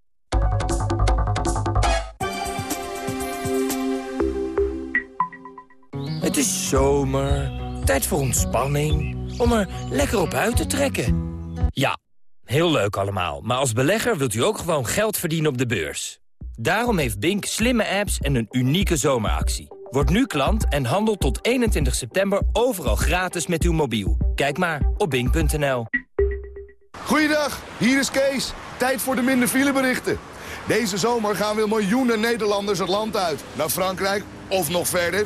Het is zomer, tijd voor ontspanning, om er lekker op uit te trekken. Ja, heel leuk allemaal, maar als belegger wilt u ook gewoon geld verdienen op de beurs. Daarom heeft Bink slimme apps en een unieke zomeractie. Word nu klant en handel tot 21 september overal gratis met uw mobiel. Kijk maar op bink.nl. Goeiedag, hier is Kees. Tijd voor de minder fileberichten. Deze zomer gaan weer miljoenen Nederlanders het land uit. Naar Frankrijk of nog verder.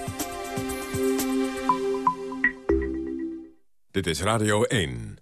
Dit is Radio 1.